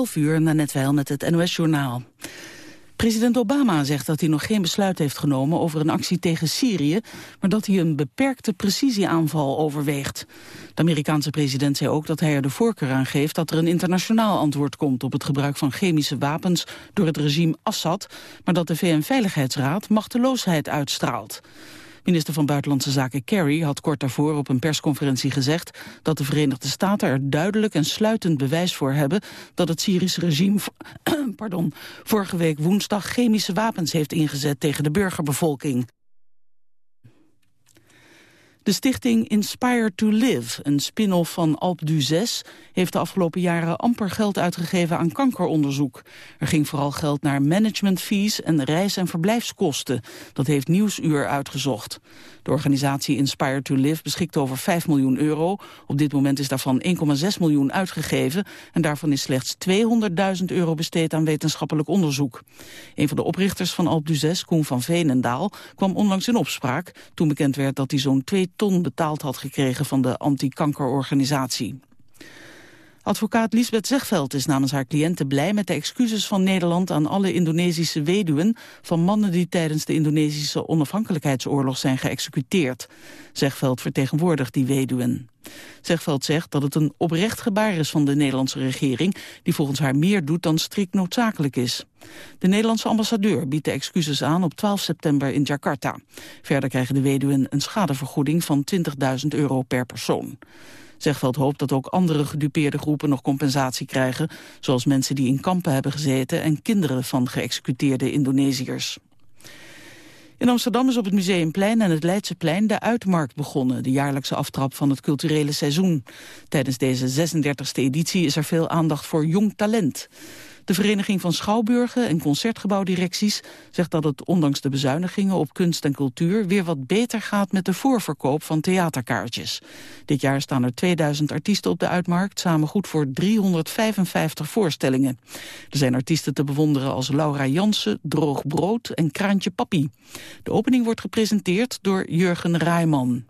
11 uur, na net wel met het NOS-journaal. President Obama zegt dat hij nog geen besluit heeft genomen over een actie tegen Syrië, maar dat hij een beperkte precisieaanval overweegt. De Amerikaanse president zei ook dat hij er de voorkeur aan geeft dat er een internationaal antwoord komt op het gebruik van chemische wapens door het regime Assad, maar dat de VN-veiligheidsraad machteloosheid uitstraalt. Minister van Buitenlandse Zaken Kerry had kort daarvoor op een persconferentie gezegd dat de Verenigde Staten er duidelijk en sluitend bewijs voor hebben dat het Syrische regime pardon, vorige week woensdag chemische wapens heeft ingezet tegen de burgerbevolking. De stichting Inspire to Live, een spin-off van Alp du 6, heeft de afgelopen jaren amper geld uitgegeven aan kankeronderzoek. Er ging vooral geld naar managementfees en reis- en verblijfskosten. Dat heeft Nieuwsuur uitgezocht. De organisatie Inspire to Live beschikt over 5 miljoen euro. Op dit moment is daarvan 1,6 miljoen uitgegeven en daarvan is slechts 200.000 euro besteed aan wetenschappelijk onderzoek. Een van de oprichters van Alp du 6, Koen van Veenendaal, kwam onlangs in opspraak toen bekend werd dat hij zo'n 2 ton betaald had gekregen van de anti-kankerorganisatie. Advocaat Lisbeth Zegveld is namens haar cliënten blij met de excuses van Nederland aan alle Indonesische weduwen van mannen die tijdens de Indonesische onafhankelijkheidsoorlog zijn geëxecuteerd. Zegveld vertegenwoordigt die weduwen. Zegveld zegt dat het een oprecht gebaar is van de Nederlandse regering, die volgens haar meer doet dan strikt noodzakelijk is. De Nederlandse ambassadeur biedt de excuses aan op 12 september in Jakarta. Verder krijgen de weduwen een schadevergoeding van 20.000 euro per persoon. Zegveld hoopt dat ook andere gedupeerde groepen nog compensatie krijgen, zoals mensen die in kampen hebben gezeten en kinderen van geëxecuteerde Indonesiërs. In Amsterdam is op het Museumplein en het Leidseplein de Uitmarkt begonnen, de jaarlijkse aftrap van het culturele seizoen. Tijdens deze 36e editie is er veel aandacht voor jong talent. De Vereniging van Schouwburgen en Concertgebouwdirecties zegt dat het ondanks de bezuinigingen op kunst en cultuur weer wat beter gaat met de voorverkoop van theaterkaartjes. Dit jaar staan er 2000 artiesten op de uitmarkt, samen goed voor 355 voorstellingen. Er zijn artiesten te bewonderen als Laura Jansen, Droog Brood en Kraantje Papi. De opening wordt gepresenteerd door Jurgen Rijman.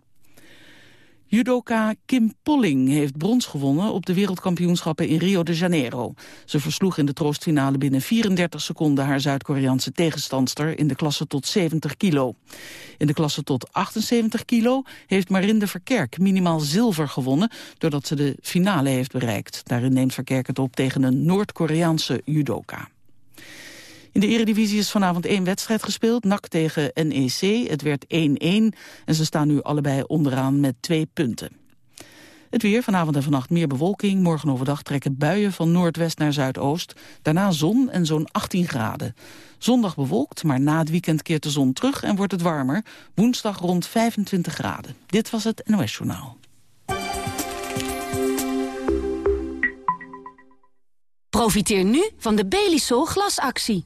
Judoka Kim Polling heeft brons gewonnen op de wereldkampioenschappen in Rio de Janeiro. Ze versloeg in de troostfinale binnen 34 seconden haar Zuid-Koreaanse tegenstandster in de klasse tot 70 kilo. In de klasse tot 78 kilo heeft Marinde Verkerk minimaal zilver gewonnen doordat ze de finale heeft bereikt. Daarin neemt Verkerk het op tegen een Noord-Koreaanse judoka. In de eredivisie is vanavond één wedstrijd gespeeld. NAC tegen NEC. Het werd 1-1 en ze staan nu allebei onderaan met twee punten. Het weer, vanavond en vannacht meer bewolking. Morgen overdag trekken buien van noordwest naar zuidoost. Daarna zon en zo'n 18 graden. Zondag bewolkt, maar na het weekend keert de zon terug en wordt het warmer. Woensdag rond 25 graden. Dit was het NOS Journaal. Profiteer nu van de Belisol glasactie.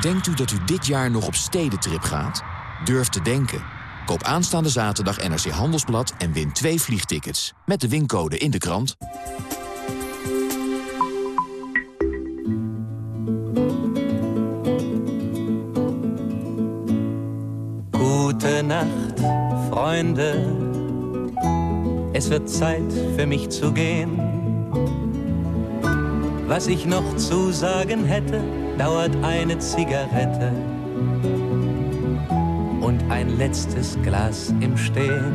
Denkt u dat u dit jaar nog op stedentrip gaat? Durf te denken. Koop aanstaande zaterdag NRC Handelsblad en win twee vliegtickets. Met de wincode in de krant. Nacht, Freunde. Es wird Zeit für mich zu gehen. Was ich noch zu sagen hätte dauert eine Zigarette und ein letztes Glas im Stehen.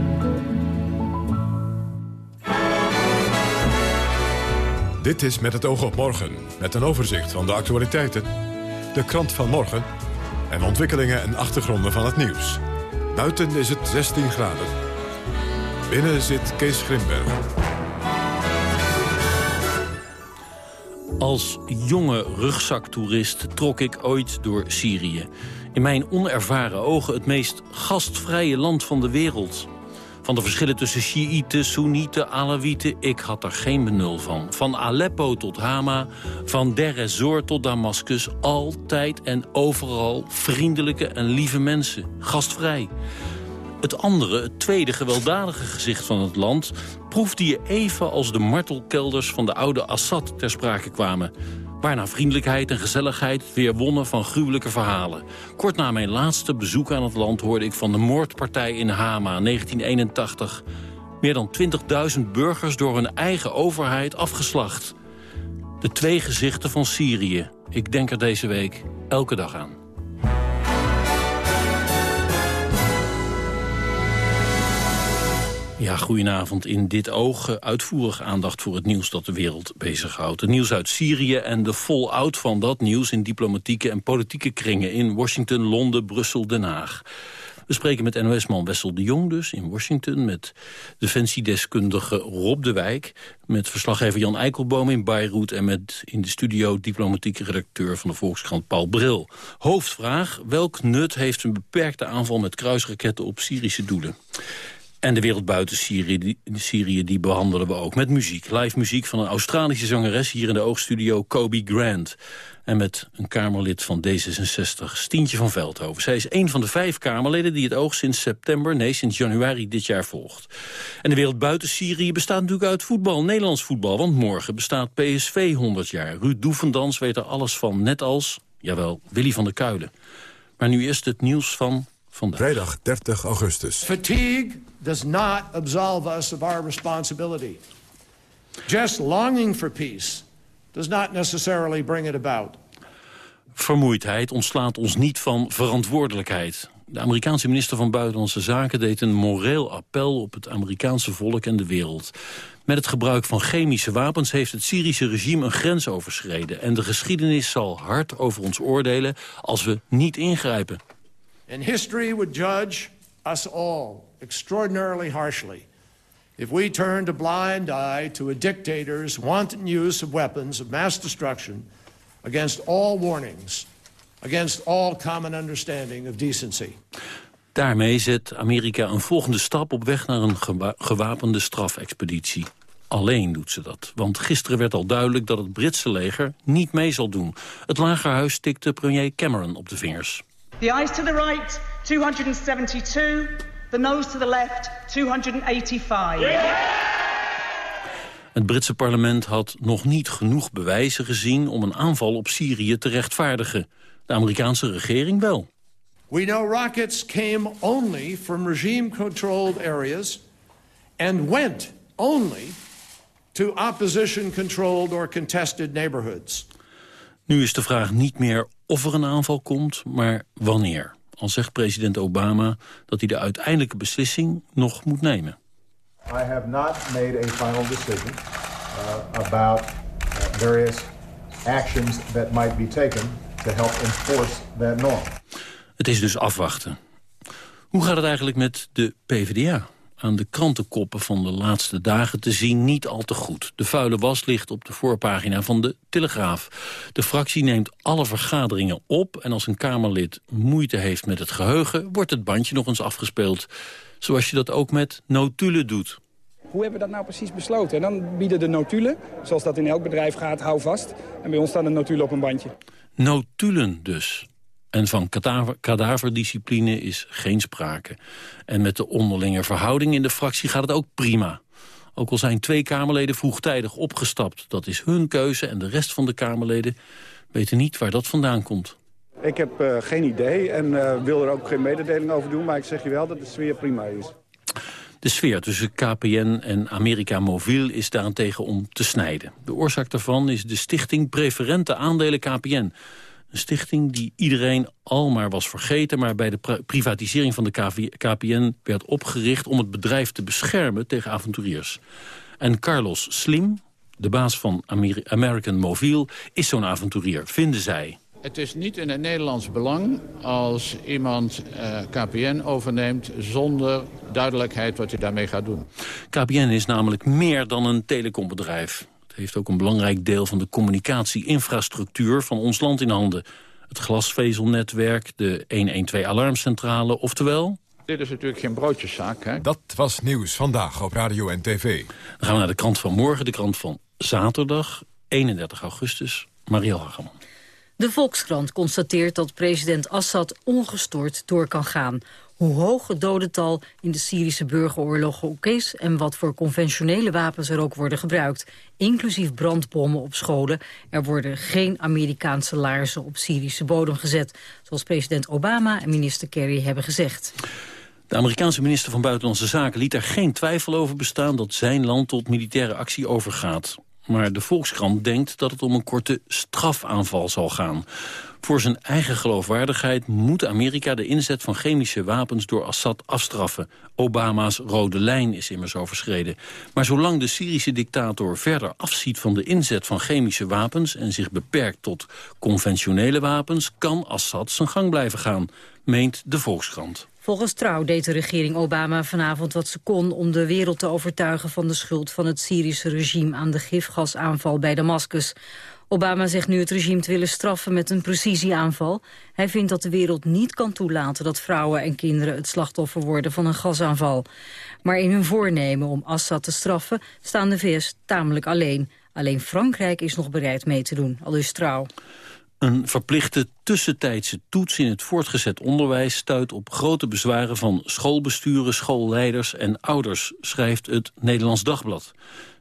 Dit is Met het oog op morgen, met een overzicht van de actualiteiten, de krant van morgen en ontwikkelingen en achtergronden van het nieuws. Buiten is het 16 graden. Binnen zit Kees Grimberg. Als jonge rugzaktoerist trok ik ooit door Syrië. In mijn onervaren ogen het meest gastvrije land van de wereld. Van de verschillen tussen Shiiten, Soenieten, Alawieten, ik had er geen benul van. Van Aleppo tot Hama, van Der tot Damascus... altijd en overal vriendelijke en lieve mensen, gastvrij. Het andere, het tweede gewelddadige gezicht van het land... proefde je even als de martelkelders van de oude Assad ter sprake kwamen waarna vriendelijkheid en gezelligheid weer wonnen van gruwelijke verhalen. Kort na mijn laatste bezoek aan het land hoorde ik van de moordpartij in Hama 1981. Meer dan 20.000 burgers door hun eigen overheid afgeslacht. De twee gezichten van Syrië. Ik denk er deze week elke dag aan. Ja, goedenavond. In dit oog uh, uitvoerig aandacht voor het nieuws dat de wereld bezighoudt. Het nieuws uit Syrië en de fallout van dat nieuws in diplomatieke en politieke kringen in Washington, Londen, Brussel, Den Haag. We spreken met NOS-man Wessel de Jong dus in Washington... met defensiedeskundige Rob de Wijk... met verslaggever Jan Eikelboom in Beirut... en met in de studio diplomatieke redacteur van de Volkskrant Paul Bril. Hoofdvraag, welk nut heeft een beperkte aanval met kruisraketten op Syrische doelen? En de wereld buiten Syrië die, Syrië, die behandelen we ook met muziek. Live muziek van een Australische zangeres hier in de oogstudio, Kobe Grant. En met een Kamerlid van D66, Stientje van Veldhoven. Zij is een van de vijf Kamerleden die het oog sinds september, nee, sinds januari dit jaar volgt. En de wereld buiten Syrië bestaat natuurlijk uit voetbal, Nederlands voetbal. Want morgen bestaat PSV 100 jaar. Ruud Doevendans weet er alles van, net als, jawel, Willy van der Kuilen. Maar nu eerst het nieuws van vandaag. Vrijdag 30 augustus. Fatigue does not absolve us of our responsibility. Just longing for peace does not necessarily bring it about. Vermoeidheid ontslaat ons niet van verantwoordelijkheid. De Amerikaanse minister van Buitenlandse Zaken deed een moreel appel op het Amerikaanse volk en de wereld. Met het gebruik van chemische wapens heeft het Syrische regime een grens overschreden. En de geschiedenis zal hard over ons oordelen als we niet ingrijpen. And history would judge us all extraordinarily harshly if we turned a blind eye to a dictator's wanton use of weapons of mass destruction against all warnings, against all common understanding of decency. Daarmee zet Amerika een volgende stap op weg naar een gewapende strafexpeditie. Alleen doet ze dat, want gisteren werd al duidelijk dat het Britse leger niet mee zal doen. Het lagerhuis tikte premier Cameron op de vingers. The eyes to the right, 272. The nose to the left, 285. Het Britse parlement had nog niet genoeg bewijzen gezien... om een aanval op Syrië te rechtvaardigen. De Amerikaanse regering wel. We know rockets came only from regime-controlled areas... and went only to opposition-controlled or contested neighborhoods. Nu is de vraag niet meer of er een aanval komt, maar wanneer. Al zegt president Obama dat hij de uiteindelijke beslissing nog moet nemen. I have not made a final decision uh, about uh, various actions that might be taken to help enforce that norm. Het is dus afwachten. Hoe gaat het eigenlijk met de PvdA? Aan de krantenkoppen van de laatste dagen te zien niet al te goed. De vuile was ligt op de voorpagina van de Telegraaf. De fractie neemt alle vergaderingen op... en als een Kamerlid moeite heeft met het geheugen... wordt het bandje nog eens afgespeeld. Zoals je dat ook met notulen doet. Hoe hebben we dat nou precies besloten? En dan bieden de notulen, zoals dat in elk bedrijf gaat, hou vast. En bij ons staan de notulen op een bandje. Notulen dus. En van kadaverdiscipline is geen sprake. En met de onderlinge verhouding in de fractie gaat het ook prima. Ook al zijn twee Kamerleden vroegtijdig opgestapt. Dat is hun keuze en de rest van de Kamerleden weten niet waar dat vandaan komt. Ik heb uh, geen idee en uh, wil er ook geen mededeling over doen... maar ik zeg je wel dat de sfeer prima is. De sfeer tussen KPN en America Mobiel is daarentegen om te snijden. De oorzaak daarvan is de stichting Preferente Aandelen KPN... Een stichting die iedereen al maar was vergeten... maar bij de privatisering van de KPN werd opgericht... om het bedrijf te beschermen tegen avonturiers. En Carlos Slim, de baas van American Mobile, is zo'n avonturier, vinden zij. Het is niet in het Nederlands belang als iemand eh, KPN overneemt... zonder duidelijkheid wat hij daarmee gaat doen. KPN is namelijk meer dan een telecombedrijf heeft ook een belangrijk deel van de communicatie-infrastructuur van ons land in handen. Het glasvezelnetwerk, de 112-alarmcentrale, oftewel... Dit is natuurlijk geen broodjeszaak. Hè? Dat was nieuws vandaag op radio en tv. Dan gaan we naar de krant van morgen, de krant van zaterdag, 31 augustus. Mariel Hageman. De Volkskrant constateert dat president Assad ongestoord door kan gaan. Hoe hoog het dodental in de Syrische burgeroorlog ook is... en wat voor conventionele wapens er ook worden gebruikt. Inclusief brandbommen op scholen. Er worden geen Amerikaanse laarzen op Syrische bodem gezet. Zoals president Obama en minister Kerry hebben gezegd. De Amerikaanse minister van Buitenlandse Zaken liet er geen twijfel over bestaan... dat zijn land tot militaire actie overgaat. Maar de Volkskrant denkt dat het om een korte strafaanval zal gaan. Voor zijn eigen geloofwaardigheid moet Amerika de inzet van chemische wapens door Assad afstraffen. Obama's rode lijn is immers overschreden. Maar zolang de Syrische dictator verder afziet van de inzet van chemische wapens... en zich beperkt tot conventionele wapens, kan Assad zijn gang blijven gaan, meent de Volkskrant. Volgens Trouw deed de regering Obama vanavond wat ze kon... om de wereld te overtuigen van de schuld van het Syrische regime... aan de gifgasaanval bij Damascus. Obama zegt nu het regime te willen straffen met een precisieaanval. Hij vindt dat de wereld niet kan toelaten dat vrouwen en kinderen het slachtoffer worden van een gasaanval. Maar in hun voornemen om Assad te straffen staan de VS tamelijk alleen. Alleen Frankrijk is nog bereid mee te doen, al dus trouw. Een verplichte tussentijdse toets in het voortgezet onderwijs... stuit op grote bezwaren van schoolbesturen, schoolleiders en ouders... schrijft het Nederlands Dagblad.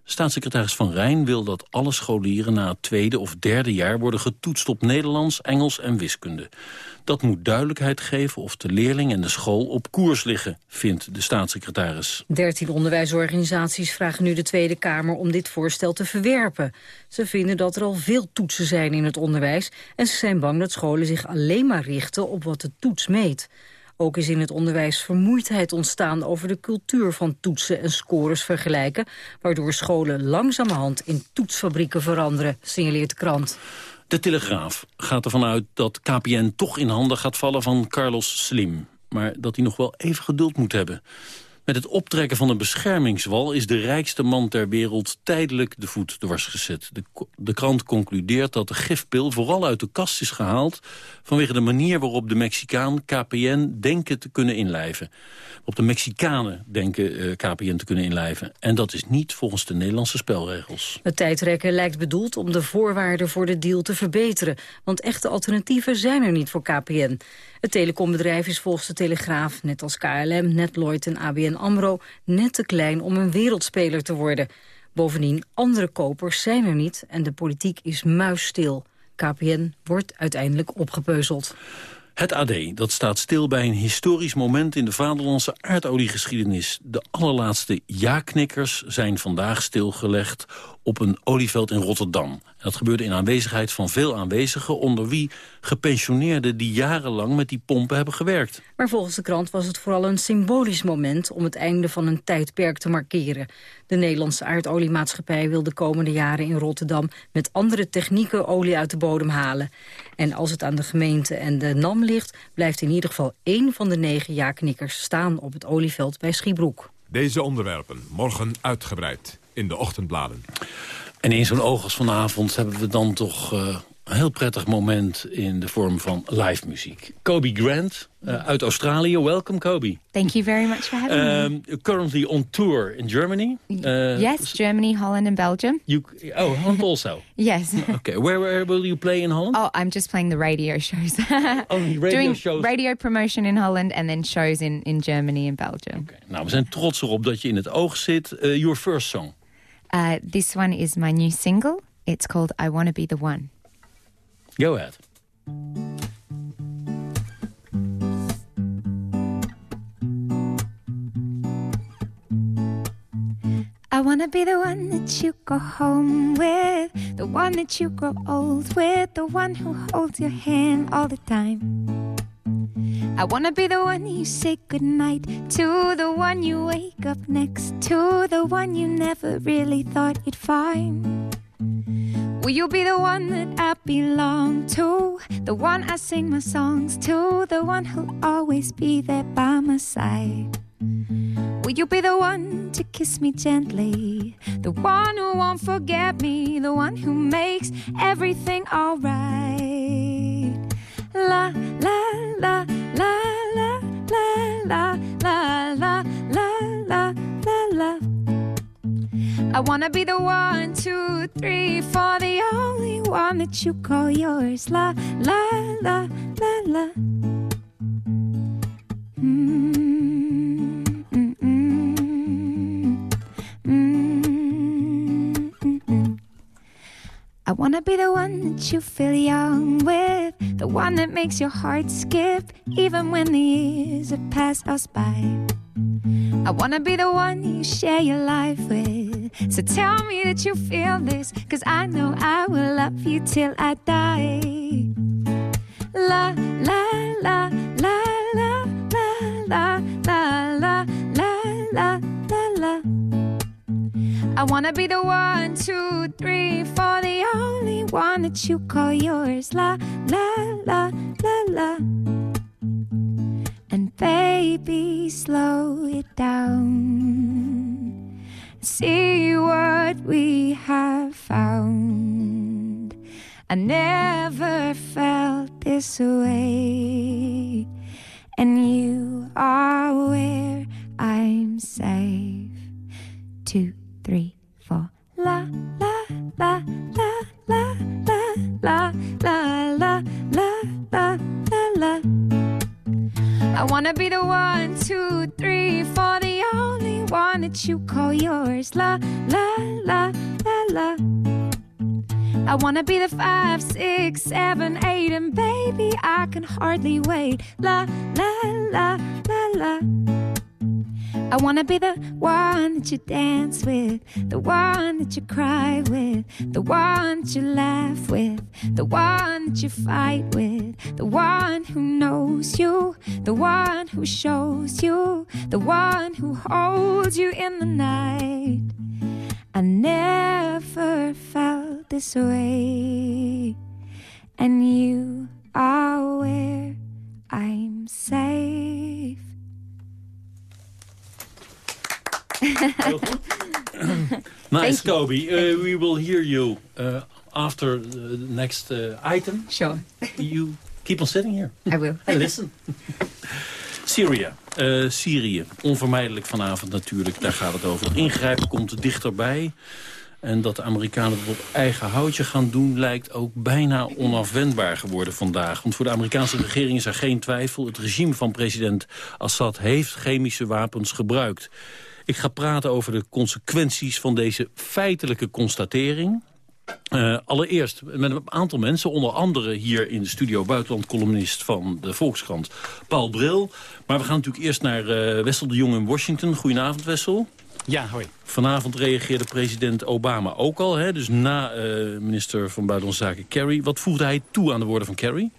Staatssecretaris Van Rijn wil dat alle scholieren na het tweede of derde jaar worden getoetst op Nederlands, Engels en wiskunde. Dat moet duidelijkheid geven of de leerling en de school op koers liggen, vindt de staatssecretaris. Dertien onderwijsorganisaties vragen nu de Tweede Kamer om dit voorstel te verwerpen. Ze vinden dat er al veel toetsen zijn in het onderwijs en ze zijn bang dat scholen zich alleen maar richten op wat de toets meet. Ook is in het onderwijs vermoeidheid ontstaan over de cultuur van toetsen en scores vergelijken, waardoor scholen langzamerhand in toetsfabrieken veranderen, signaleert de krant. De Telegraaf gaat ervan uit dat KPN toch in handen gaat vallen van Carlos Slim. Maar dat hij nog wel even geduld moet hebben. Met het optrekken van een beschermingswal is de rijkste man ter wereld tijdelijk de voet dwars gezet. De, krant concludeert dat de gifpil vooral uit de kast is gehaald vanwege de manier waarop de Mexicaan KPN denken te kunnen inlijven. Op de Mexicanen denken eh, KPN te kunnen inlijven. En dat is niet volgens de Nederlandse spelregels. Het tijdrekken lijkt bedoeld om de voorwaarden voor de deal te verbeteren. Want echte alternatieven zijn er niet voor KPN. Het telecombedrijf is volgens de Telegraaf, net als KLM, NetLoyd en ABN AMRO... net te klein om een wereldspeler te worden. Bovendien, andere kopers zijn er niet en de politiek is muisstil. KPN wordt uiteindelijk opgepeuzeld. Het AD dat staat stil bij een historisch moment in de vaderlandse aardoliegeschiedenis. De allerlaatste ja-knikkers zijn vandaag stilgelegd op een olieveld in Rotterdam. Dat gebeurde in aanwezigheid van veel aanwezigen... onder wie gepensioneerden die jarenlang met die pompen hebben gewerkt. Maar volgens de krant was het vooral een symbolisch moment... om het einde van een tijdperk te markeren. De Nederlandse aardoliemaatschappij wil de komende jaren in Rotterdam... met andere technieken olie uit de bodem halen. En als het aan de gemeente en de NAM ligt... blijft in ieder geval één van de negen ja-knikkers staan op het olieveld bij Schiebroek. Deze onderwerpen morgen uitgebreid in de ochtendbladen. En in zo'n oog als vanavond hebben we dan toch uh, een heel prettig moment... in de vorm van live muziek. Kobe Grant uh, uit Australië. Welcome, Kobe. Thank you very much for having um, me. Currently on tour in Germany. Uh, yes, Germany, Holland and Belgium. You, oh, Holland also? yes. okay, where, where will you play in Holland? Oh, I'm just playing the radio shows. Only radio Doing shows? radio promotion in Holland and then shows in, in Germany and Belgium. Okay. Nou, we zijn trots erop dat je in het oog zit. Uh, your first song? Uh, this one is my new single. It's called I Wanna Be the One. Go ahead. I wanna be the one that you go home with, the one that you grow old with, the one who holds your hand all the time. I wanna be the one you say goodnight to, the one you wake up next to, the one you never really thought you'd find. Will you be the one that I belong to? The one I sing my songs to? The one who'll always be there by my side? Will you be the one to kiss me gently? The one who won't forget me? The one who makes everything alright? la la la la la la la la la la la la I wanna be the one, two, three, four, the only one that you call yours. La la la la la. I wanna be the one that you feel young with the one that makes your heart skip, even when the years have passed us by. I wanna be the one you share your life with. So tell me that you feel this, cause I know I will love you till I die. La I wanna be the one, two, three, four, the only one that you call yours. La la la la la. And baby, slow it down. See what we have found. I never felt this way. And you are where I'm safe. Two, La, la, la, la, la, la, la, la, la, la, la, la, la. I wanna be the one, two, three, four, the only one that you call yours. La, la, la, la, la. I wanna be the five, six, seven, eight, and baby, I can hardly wait. La, la, la, la, la. I wanna be the one that you dance with, the one that you cry with, the one that you laugh with, the one that you fight with, the one who knows you, the one who shows you, the one who holds you in the night. I never felt this way, and you are where I'm safe. Nice, Kobe. Uh, we will hear you uh, after the next uh, item. Sure. You keep on sitting here. I will. And listen. Syrië. Eh, Syrië. Onvermijdelijk vanavond natuurlijk. Daar gaat het over. Ingrijpen komt dichterbij. En dat de Amerikanen het op eigen houtje gaan doen... lijkt ook bijna onafwendbaar geworden vandaag. Want voor de Amerikaanse regering is er geen twijfel. Het regime van president Assad heeft chemische wapens gebruikt. Ik ga praten over de consequenties van deze feitelijke constatering. Uh, allereerst met een aantal mensen, onder andere hier in de studio... buitenlandcolumnist van de Volkskrant, Paul Bril. Maar we gaan natuurlijk eerst naar uh, Wessel de Jong in Washington. Goedenavond, Wessel. Ja, hoi. Vanavond reageerde president Obama ook al, hè? dus na uh, minister van Buitenlandse Zaken Kerry. Wat voegde hij toe aan de woorden van Kerry?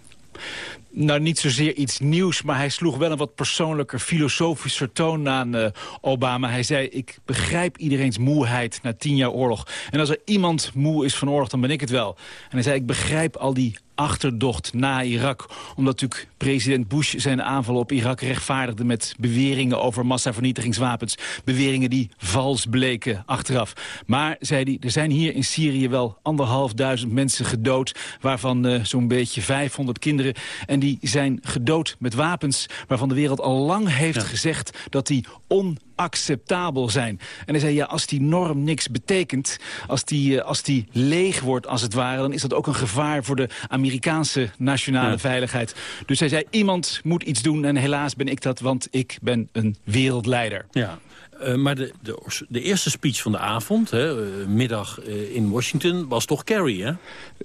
Nou, niet zozeer iets nieuws, maar hij sloeg wel een wat persoonlijker, filosofischer toon aan uh, Obama. Hij zei, ik begrijp iedereen's moeheid na tien jaar oorlog. En als er iemand moe is van oorlog, dan ben ik het wel. En hij zei, ik begrijp al die achterdocht na Irak. Omdat natuurlijk president Bush zijn aanval op Irak rechtvaardigde... met beweringen over massavernietigingswapens. Beweringen die vals bleken achteraf. Maar, zei hij, er zijn hier in Syrië wel anderhalfduizend mensen gedood... waarvan uh, zo'n beetje 500 kinderen. En die zijn gedood met wapens waarvan de wereld al lang heeft ja. gezegd... dat die on acceptabel zijn. En hij zei, ja, als die norm niks betekent... Als die, als die leeg wordt, als het ware... dan is dat ook een gevaar voor de Amerikaanse nationale ja. veiligheid. Dus hij zei, iemand moet iets doen en helaas ben ik dat... want ik ben een wereldleider. Ja. Uh, maar de, de, de, eerste speech van de avond, hè, uh, middag uh, in Washington, was toch Kerry, hè?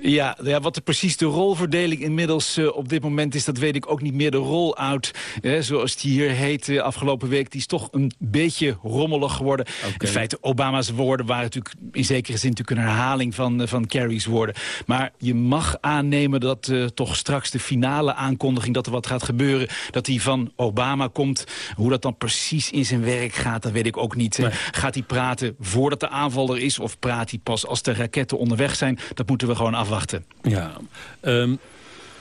Ja, ja, wat de, precies de rolverdeling inmiddels op dit moment is... dat weet ik ook niet meer. De roll-out, zoals die hier heet afgelopen week... die is toch een beetje rommelig geworden. Okay. In feite, Obama's woorden waren natuurlijk in zekere zin natuurlijk een herhaling van, van Kerry's woorden. Maar je mag aannemen dat toch straks de finale aankondiging... dat er wat gaat gebeuren, dat die van Obama komt. Hoe dat dan precies in zijn werk gaat, dat weet ik ook niet. Nee. Gaat hij praten voordat de aanval er is... of praat hij pas als de raketten onderweg zijn? Dat moeten we gewoon afwachten. Ja, um...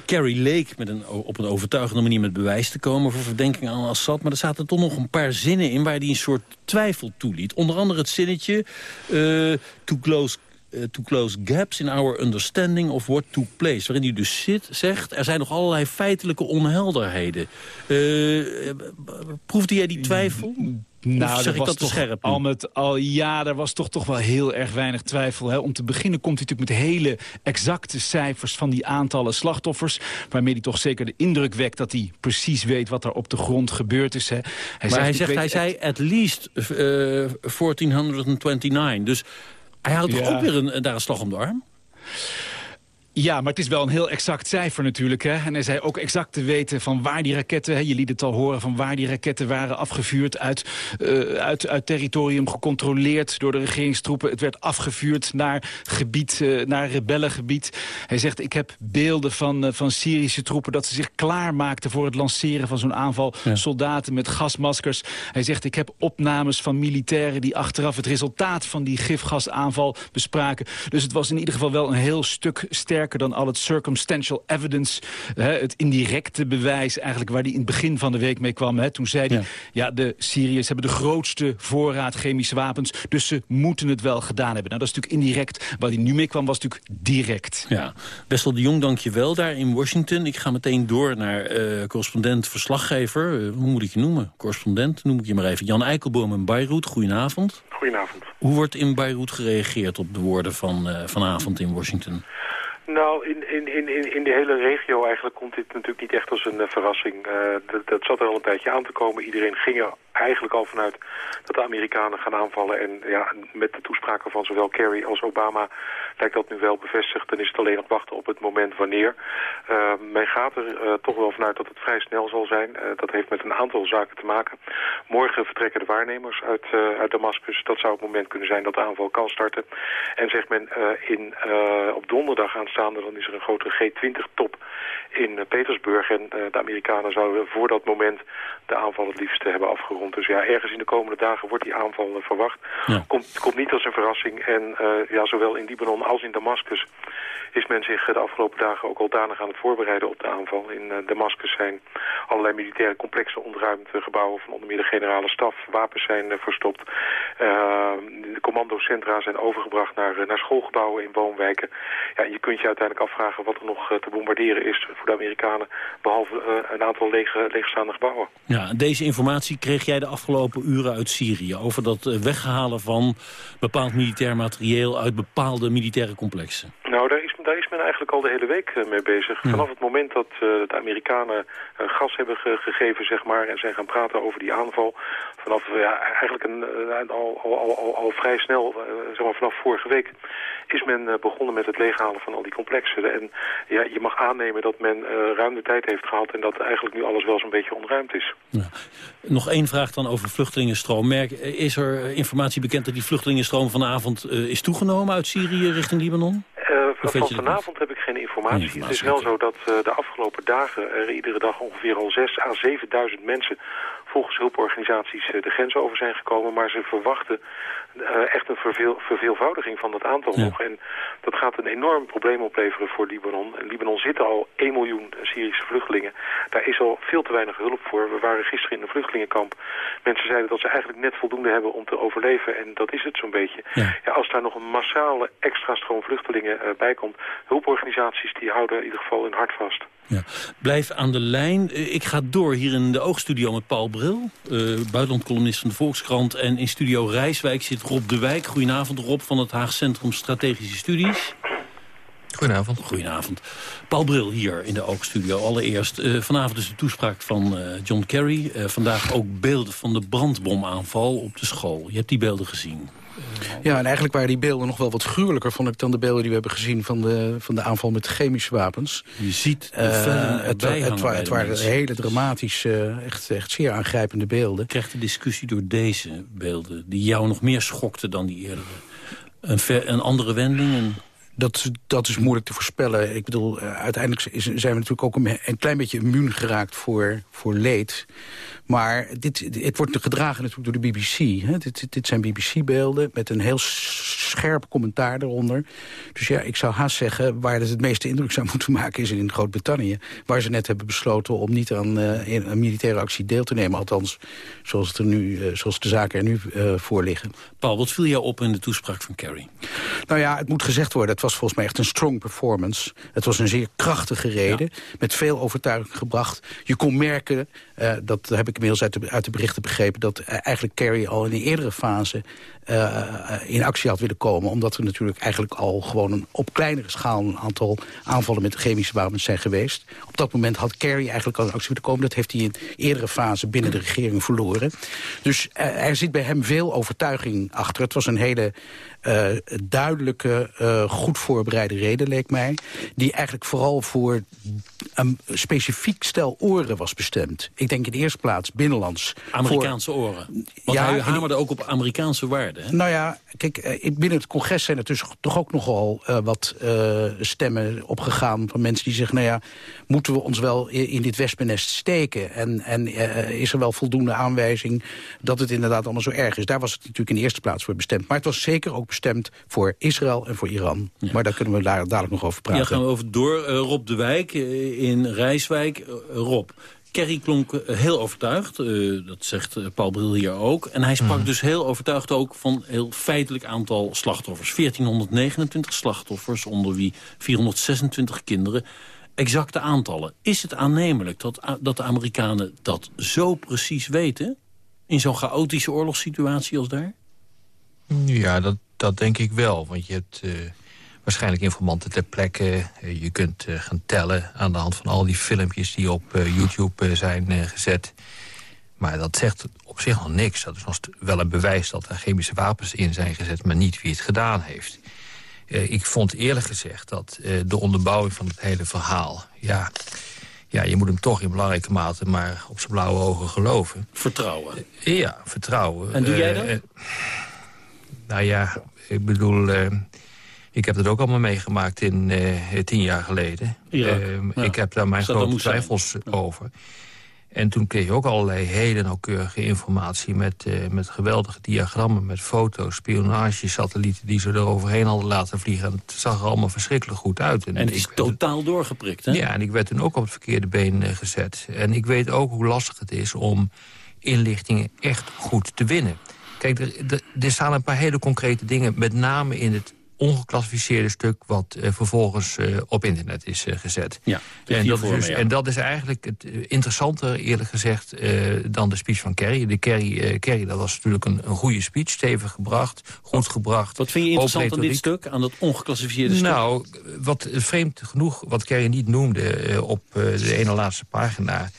Kerry leek met een, op een overtuigende manier met bewijs te komen... voor verdenking aan Assad. Maar er zaten toch nog een paar zinnen in... waar hij een soort twijfel toeliet. Onder andere het zinnetje... Uh, to close uh, to close gaps in our understanding of what took place. Waarin hij dus zit, zegt, er zijn nog allerlei feitelijke onhelderheden. Uh, proefde jij die twijfel? Nou, zeg ik was dat te toch scherp? Al met al, ja, er was toch, toch wel heel erg weinig twijfel. Hè. Om te beginnen komt hij natuurlijk met hele exacte cijfers van die aantallen slachtoffers. Waarmee hij toch zeker de indruk wekt dat hij precies weet wat er op de grond gebeurd is. Hè. Hij maar zegt, hij, zegt, weet hij zei at least eh 1429. Dus hij houdt toch ook weer een, daar een slag om de arm? Ja, maar het is wel een heel exact cijfer natuurlijk. Hè? En hij zei ook exact te weten van waar die raketten... Hè, je liet het al horen van waar die raketten waren afgevuurd... uit, eh, uit, uit territorium gecontroleerd door de regeringstroepen. Het werd afgevuurd naar gebied, eh, naar rebellengebied. Hij zegt, ik heb beelden van, eh, van Syrische troepen... dat ze zich klaarmaakten voor het lanceren van zo'n aanval. Soldaten met gasmaskers. Hij zegt, ik heb opnames van militairen... die achteraf het resultaat van die gifgasaanval bespraken. Dus het was in ieder geval wel een heel stuk sterker dan al het circumstantial evidence. Hè, het indirecte bewijs eigenlijk waar hij in het begin van de week mee kwam. Hè. Toen zei hij, ja. de Syriërs hebben de grootste voorraad chemische wapens. Dus ze moeten het wel gedaan hebben. Nou, dat is natuurlijk indirect. Waar hij nu mee kwam was natuurlijk direct. Ja. Wessel de Jong, dank je wel daar in Washington. Ik ga meteen door naar eh, correspondent-verslaggever. Eh, hoe moet ik je noemen? Correspondent, noem ik je maar even. Jan Eikelboom in Beirut, goedenavond. Goedenavond. Hoe wordt in Beirut gereageerd op de woorden van eh, vanavond in Washington? Nou, in, in, in, in de hele regio eigenlijk komt dit natuurlijk niet echt als een eh, verrassing. Eh, dat, dat zat er al een tijdje aan te komen. Iedereen ging er eigenlijk al vanuit dat de Amerikanen gaan aanvallen. En ja, met de toespraken van zowel Kerry als Obama lijkt dat nu wel bevestigd. Dan is het alleen nog wachten op het moment wanneer. Uh, men gaat er uh, toch wel vanuit dat het vrij snel zal zijn. Uh, dat heeft met een aantal zaken te maken. Morgen vertrekken de waarnemers uit, uit Damascus. Dat zou het moment kunnen zijn dat de aanval kan starten. En zegt men in, op donderdag aanstaande, dan is er een grote G20-top in Petersburg. En de Amerikanen zouden voor dat moment de aanval het liefste hebben afgerond. Dus ja, ergens in de komende dagen wordt die aanval verwacht. Ja. Komt, komt niet als een verrassing. En ja, zowel in Libanon als in Damascus is men zich de afgelopen dagen ook al danig aan het voorbereiden op de aanval. In Damascus zijn allerlei militaire complexen ontruimd, gebouwen van onder meer de generale staf, wapens zijn verstopt. de commandocentra zijn overgebracht naar, naar schoolgebouwen in woonwijken. Ja, je kunt je uiteindelijk afvragen wat er nog te bombarderen is voor de Amerikanen, behalve een aantal lege, leegstaande gebouwen. Ja, deze informatie kreeg jij de afgelopen uren uit Syrië over dat weghalen van bepaald militair materieel uit bepaalde militaire complexen. Nou, daar daar is men eigenlijk al de hele week uh, mee bezig. Ja. Vanaf het moment dat uh, de Amerikanen uh, gas hebben ge gegeven, zeg maar, en zijn gaan praten over die aanval, vanaf ja, eigenlijk een, al, al, al, al, vrij snel, zeg maar vanaf vorige week, is men begonnen met het leeghalen van al die complexen. En ja, je mag aannemen dat men ruim de tijd heeft gehad en dat eigenlijk nu alles wel zo'n beetje ontruimd is. Ja. Nog één vraag dan over vluchtelingenstroom. Merk, is er informatie bekend dat die vluchtelingenstroom vanavond is toegenomen uit Syrië richting Libanon? Van vanavond heb ik geen informatie. Het is wel zo dat uh, de afgelopen dagen er iedere dag ongeveer al 6 à 7.000 mensen volgens hulporganisaties uh, de grens over zijn gekomen. Maar ze verwachten echt een verveel, verveelvoudiging van dat aantal ja. nog. En dat gaat een enorm probleem opleveren voor Libanon. In Libanon zitten al 1 miljoen Syrische vluchtelingen. Daar is al veel te weinig hulp voor. We waren gisteren in een vluchtelingenkamp. Mensen zeiden dat ze eigenlijk net voldoende hebben om te overleven. En dat is het zo'n beetje. Ja. Ja, als daar nog een massale extra stroom vluchtelingen bij komt. Hulporganisaties die houden in ieder geval hun hart vast. Ja. Blijf aan de lijn. Ik ga door hier in de oogstudio met Paul Bril. Uh, buitenlandcolumnist van de Volkskrant. En in studio Rijswijk zit Rob de Wijk. Goedenavond Rob van het Haag Centrum Strategische Studies. Goedenavond. Goedenavond. Paul Bril hier in de Oogstudio. Allereerst, uh, vanavond is de toespraak van uh, John Kerry. Vandaag ook beelden van de brandbomaanval op de school. Je hebt die beelden gezien. Ja, en eigenlijk waren die beelden nog wel wat gruwelijker... vond ik dan de beelden die we hebben gezien van de, van de aanval met chemische wapens. Je ziet uh, het, het, het, het waren hele dramatische, echt, echt zeer aangrijpende beelden. Ik krijg de discussie door deze beelden... die jou nog meer schokten dan die eerdere. Een, ver, een andere wending, een dat, dat is moeilijk te voorspellen. Ik bedoel, uh, uiteindelijk zijn we natuurlijk ook een, een klein beetje immuun geraakt voor, voor leed. Maar dit, het wordt gedragen natuurlijk door de BBC. Hè? Dit, dit zijn BBC-beelden met een heel scherp commentaar eronder. Dus ja, ik zou haast zeggen, waar het het meeste indruk zou moeten maken... is in Groot-Brittannië, waar ze net hebben besloten... om niet aan uh, een militaire actie deel te nemen. Althans, zoals, het er nu, uh, zoals de zaken er nu uh, voor liggen. Paul, wat viel jou op in de toespraak van Kerry? Nou ja, het moet gezegd worden, het was volgens mij echt een strong performance. Het was een zeer krachtige reden, ja. met veel overtuiging gebracht. Je kon merken, dat heb ik inmiddels uit de, uit de berichten begrepen... dat eigenlijk Kerry al in een eerdere fase in actie had willen komen. Omdat er natuurlijk eigenlijk al gewoon een, op kleinere schaal... een aantal aanvallen met chemische wapens zijn geweest. Op dat moment had Kerry eigenlijk al in actie willen komen. Dat heeft hij in eerdere fase binnen de regering verloren. Dus er zit bij hem veel overtuiging achter. Het was een hele uh, duidelijke, uh, goed voorbereide reden, leek mij. Die eigenlijk vooral voor een specifiek stel oren was bestemd. Ik denk in de eerste plaats binnenlands. Amerikaanse oren. Want ja, hij hamerde ook op Amerikaanse waarden. Hè? Nou ja, kijk, eh, binnen het congres zijn er dus toch ook nogal uh, wat stemmen opgegaan... van mensen die zeggen, nou ja, moeten we ons wel in dit wespennest steken? En, en is er wel voldoende aanwijzing dat het inderdaad allemaal zo erg is? Daar was het natuurlijk in de eerste plaats voor bestemd. Maar het was zeker ook bestemd voor Israël en voor Iran. Maar daar kunnen we daar dadelijk nog over praten. Ja, gaan we over door. Uh, Rob de Wijk in Rijswijk. Uh, Rob, Kerry klonk heel overtuigd, uh, dat zegt Paul Bril hier ook. En hij sprak mm. dus heel overtuigd ook van heel feitelijk aantal slachtoffers. 1429 slachtoffers, onder wie 426 kinderen. Exacte aantallen. Is het aannemelijk dat, dat de Amerikanen dat zo precies weten... in zo'n chaotische oorlogssituatie als daar? Ja, dat, dat denk ik wel. Want je hebt uh, waarschijnlijk informanten ter plekke. Uh, je kunt uh, gaan tellen aan de hand van al die filmpjes die op YouTube zijn gezet. Maar dat zegt op zich nog niks. Dat is nog wel een bewijs dat er chemische wapens in zijn gezet... maar niet wie het gedaan heeft. ik vond eerlijk gezegd dat de onderbouwing van het hele verhaal... ja, ja, je moet hem toch in belangrijke mate maar op zijn blauwe ogen geloven. Vertrouwen? ja, vertrouwen. En doe jij dat? Nou ja, ik bedoel... Uh, ik heb dat ook allemaal meegemaakt in uh, tien jaar geleden. Ja, uh, Ik heb daar mijn grote twijfels over. En toen kreeg je ook allerlei hele nauwkeurige informatie... met, met geweldige diagrammen, met foto's, spionage, satellieten... die ze er overheen hadden laten vliegen. En het zag er allemaal verschrikkelijk goed uit. En, en het is totaal doorgeprikt, hè? Ja, en ik werd toen ook op het verkeerde been gezet. En ik weet ook hoe lastig het is om inlichtingen echt goed te winnen. Kijk, er, er, staan een paar hele concrete dingen... met name in het ongeclassificeerde stuk... wat uh, vervolgens uh, op internet is uh, gezet. Ja, en, dat is dus, ja. en dat is eigenlijk het interessanter, eerlijk gezegd... dan de speech van Kerry. De Kerry, Kerry dat was natuurlijk een, een goede speech, stevig gebracht, goed wat, gebracht. Wat vind je interessant aan dit stuk, aan dat ongeclassificeerde stuk? Nou, wat vreemd genoeg, wat Kerry niet noemde op de ene laatste pagina...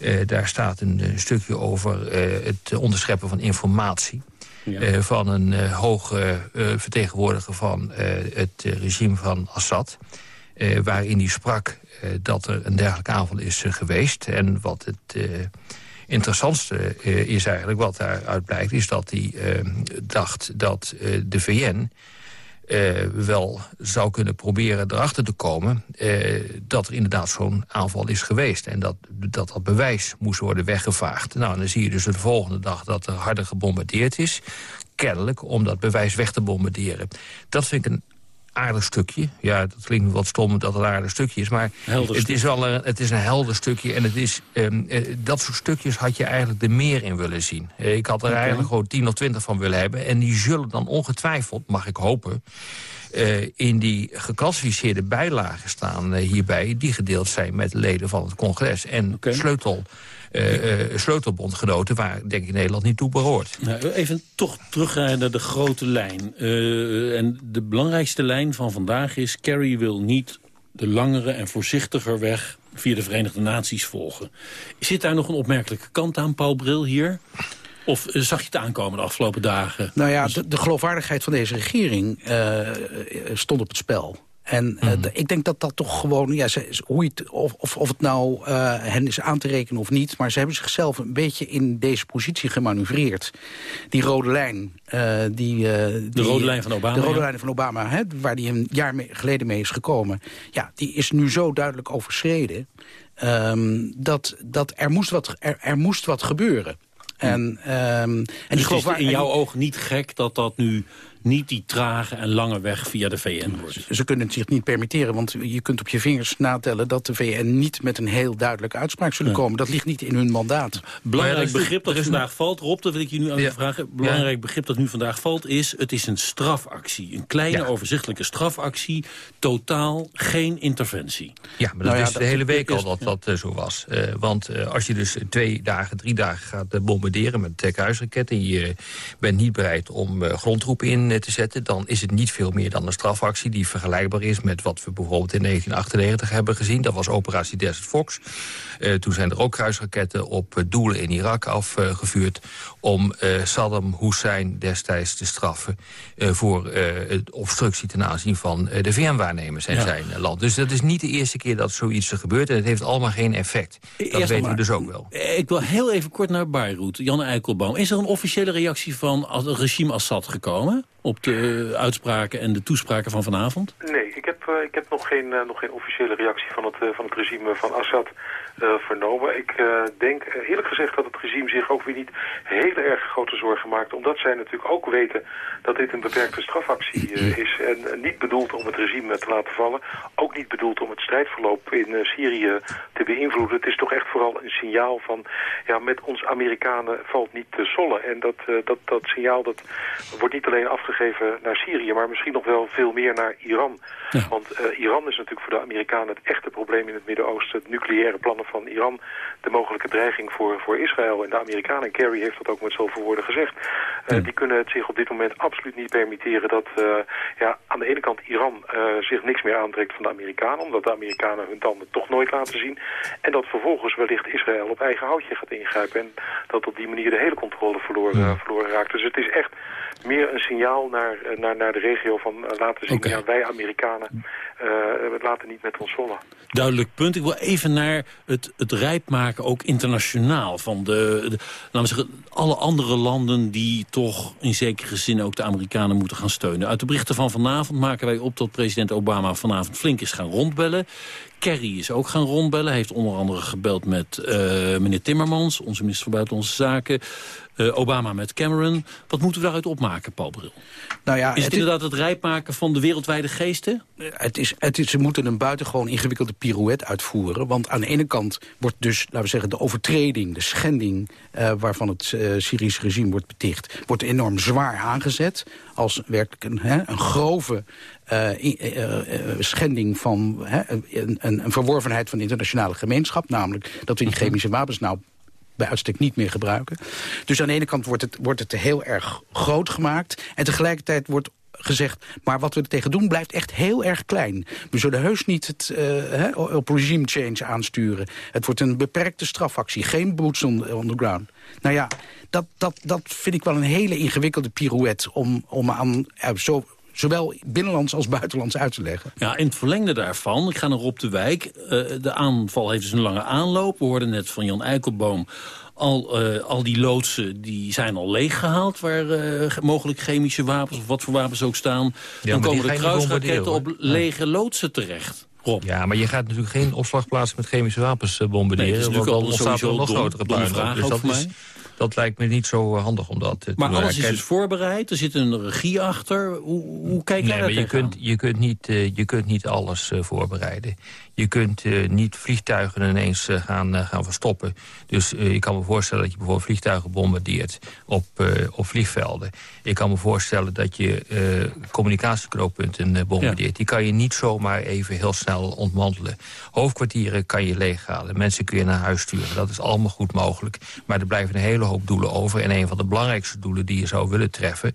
Uh, daar staat een, een stukje over uh, het onderscheppen van informatie. Ja. Van een hoge vertegenwoordiger van het regime van Assad. waarin hij sprak dat er een dergelijke aanval is geweest. En wat het interessantste is eigenlijk, wat daaruit blijkt... is dat hij dacht dat de VN uh, wel zou kunnen proberen erachter te komen... Uh, dat er inderdaad zo'n aanval is geweest. En dat, dat dat bewijs moest worden weggevaagd. Nou, dan zie je dus de volgende dag dat er harder gebombardeerd is. Kennelijk om dat bewijs weg te bombarderen. Dat vind ik een aardig stukje. Ja, dat klinkt wat stom dat het een aardig stukje is. Maar het is wel een, het is een helder stukje. En het is, um, dat soort stukjes had je eigenlijk er meer in willen zien. Uh, ik had er okay. eigenlijk gewoon 10 of 20 van willen hebben. En die zullen dan ongetwijfeld, mag ik hopen... Uh, in die geclassificeerde bijlagen staan hierbij... die gedeeld zijn met leden van het congres. En okay. sleutel uh, sleutelbondgenoten... waar denk ik Nederland niet toe behoort. Nou, even toch terugrijden naar de grote lijn. Uh, en de belangrijkste lijn van vandaag is... Kerry wil niet de langere en voorzichtiger weg via de Verenigde Naties volgen. Zit daar nog een opmerkelijke kant aan, Paul Bril, hier? Of zag je het aankomen de afgelopen dagen? Nou ja, de, de geloofwaardigheid van deze regering uh, stond op het spel. En uh, mm. ik denk dat dat toch gewoon, ja, ze, hoe het, of, of, of het nou uh, hen is aan te rekenen of niet... maar ze hebben zichzelf een beetje in deze positie gemanoeuvreerd. Die rode lijn. Uh, die, die, de rode lijn van Obama. De rode ja. lijn van Obama, hè, waar die een jaar mee, geleden mee is gekomen. Ja, die is nu zo duidelijk overschreden... Um, dat, dat er, moest wat, er, er moest wat gebeuren. En, um, en dus het is in jouw oog niet gek dat dat nu niet die trage en lange weg via de VN wordt. Ze kunnen het zich niet permitteren, want je kunt op je vingers natellen... dat de VN niet met een heel duidelijke uitspraak zullen komen. Dat ligt niet in hun mandaat. Belangrijk begrip dat vandaag valt, Rob, dat wil ik je nu aan ja. vragen. Belangrijk begrip dat nu vandaag valt is, het is een strafactie. Een kleine, overzichtelijke strafactie, totaal geen interventie. Ja, maar dat nou is de hele week al dat dat zo was. Uh, want uh, als je dus twee dagen, drie dagen gaat bombarderen met kruisraketten... je bent niet bereid om grondtroepen in te zetten... dan is het niet veel meer dan een strafactie die vergelijkbaar is... met wat we bijvoorbeeld in 1998 hebben gezien. Dat was operatie Desert Fox. Uh, toen zijn er ook kruisraketten op doelen in Irak afgevuurd... om uh, Saddam Hussein destijds te straffen... Uh, voor het obstructie ten aanzien van de VN-waarnemers in ja. zijn land. Dus dat is niet de eerste keer dat zoiets er gebeurt... en het heeft allemaal geen effect. Dat Eerst weten maar, we dus ook wel. Ik wil heel even kort naar Beirut. Jan Eikelboom. Is er een officiële reactie van het regime Assad gekomen... op de uitspraken en de toespraken van vanavond? Nee, ik heb, ik heb nog, geen, uh, nog geen officiële reactie van het, uh, van het regime van Assad vernomen. Ik denk eerlijk gezegd dat het regime zich ook weer niet heel erg grote zorgen maakt. Omdat zij natuurlijk ook weten dat dit een beperkte strafactie is. En niet bedoeld om het regime te laten vallen. Ook niet bedoeld om het strijdverloop in Syrië te beïnvloeden. Het is toch echt vooral een signaal van... ja, met ons Amerikanen valt niet te sollen. En dat, dat, dat signaal dat wordt niet alleen afgegeven naar Syrië... maar misschien nog wel veel meer naar Iran. Ja. Want Iran is natuurlijk voor de Amerikanen het echte probleem in het Midden-Oosten. Het nucleaire plannen van Iran de mogelijke dreiging voor, voor Israël. En de Amerikanen, Kerry heeft dat ook met zoveel woorden gezegd... Uh, die kunnen het zich op dit moment absoluut niet permitteren... dat uh, ja, aan de ene kant Iran zich niks meer aantrekt van de Amerikanen... omdat de Amerikanen hun tanden toch nooit laten zien... en dat vervolgens wellicht Israël op eigen houtje gaat ingrijpen... en dat op die manier de hele controle verloren, ja. verloren raakt. Dus het is echt meer een signaal naar, naar, naar de regio van laten zien... Okay. Ja, wij Amerikanen laten niet met ons zollen. Duidelijk punt. Ik wil even naar het, het rijp maken, ook internationaal... van de, de, laten we zeggen, alle andere landen die toch in zekere zin... ook de Amerikanen moeten gaan steunen. Uit de berichten van vanavond maken wij op dat president Obama vanavond flink is gaan rondbellen. Kerry is ook gaan rondbellen. Hij heeft onder andere gebeld met uh, meneer Timmermans, onze minister van Buitenlandse Zaken. Uh, Obama met Cameron. Wat moeten we daaruit opmaken, Paul Bril? Nou ja, is het, het inderdaad het rijp maken van de wereldwijde geesten? Het is, het is, ze moeten een buitengewoon ingewikkelde pirouette uitvoeren. Want aan de ene kant wordt dus, laten we zeggen, de overtreding, de schending... Uh, waarvan het uh, Syrische regime wordt beticht, wordt enorm zwaar aangezet. Als werkelijk een, hè, een grove uh, uh, schending van een, een verworvenheid van de internationale gemeenschap. Namelijk dat we die chemische wapens nou bij uitstek niet meer gebruiken. Dus aan de ene kant wordt het, wordt het heel erg groot gemaakt. En tegelijkertijd wordt gezegd, maar wat we er tegen doen blijft echt heel erg klein. We zullen heus niet het uh, op regime change aansturen. Het wordt een beperkte strafactie, geen boots on, the ground. Nou ja, dat, dat, dat vind ik wel een hele ingewikkelde pirouette... om, om aan uh, zo zowel binnenlands als buitenlands uit te leggen. Ja, in het verlengde daarvan, ik ga naar Rob de Wijk. Uh, de aanval heeft dus een lange aanloop. We hoorden net van Jan Eikelboom al, uh, al die loodsen die zijn al leeggehaald... waar uh, mogelijk chemische wapens of wat voor wapens ook staan. Ja, Dan komen de kruisraketten op lege loodsen terecht. Rob. Ja, maar je gaat natuurlijk geen opslagplaatsen met chemische wapens bombarderen. Nee, want dan ontstaat er een nog grotere puinhoop. Dus dat is, dat lijkt me niet zo handig om dat te Maar doen. alles is dus voorbereid, er zit een regie achter. Hoe, hoe kijk jij nee, maar je kunt, je, kunt niet, uh, je kunt niet alles uh, voorbereiden. Je kunt uh, niet vliegtuigen ineens gaan, gaan verstoppen. Dus ik kan me voorstellen dat je bijvoorbeeld vliegtuigen bombardeert op, op vliegvelden. Ik kan me voorstellen dat je communicatieknooppunten bombardeert. Ja. Die kan je niet zomaar even heel snel ontmantelen. Hoofdkwartieren kan je leeghalen. Mensen kun je naar huis sturen. Dat is allemaal goed mogelijk. Maar er blijven een hele doelen over. En een van de belangrijkste doelen die je zou willen treffen...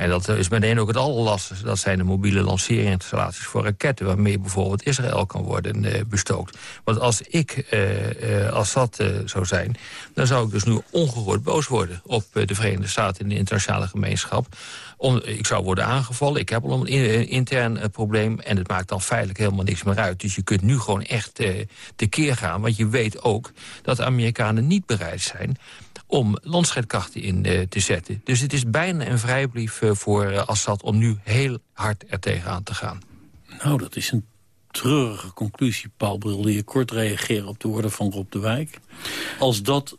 En dat is meteen ook het allerlastigste. Dat zijn de mobiele lanceerinstallaties voor raketten... waarmee bijvoorbeeld Israël kan worden uh, bestookt. Want als ik uh, uh, Assad zou zijn... dan zou ik dus nu ongehoord boos worden... op de Verenigde Staten en de internationale gemeenschap. Ik zou worden aangevallen. Ik heb al een intern probleem. En het maakt dan feitelijk helemaal niks meer uit. Dus je kunt nu gewoon echt tekeer gaan. Want je weet ook dat de Amerikanen niet bereid zijn om landscheidkrachten in uh, te zetten. Dus het is bijna een vrijbrief uh, voor uh, Assad om nu heel hard er tegenaan te gaan. Nou, dat is een treurige conclusie, Paul Wilde je kort reageren op de woorden van Rob de Wijk? Als dat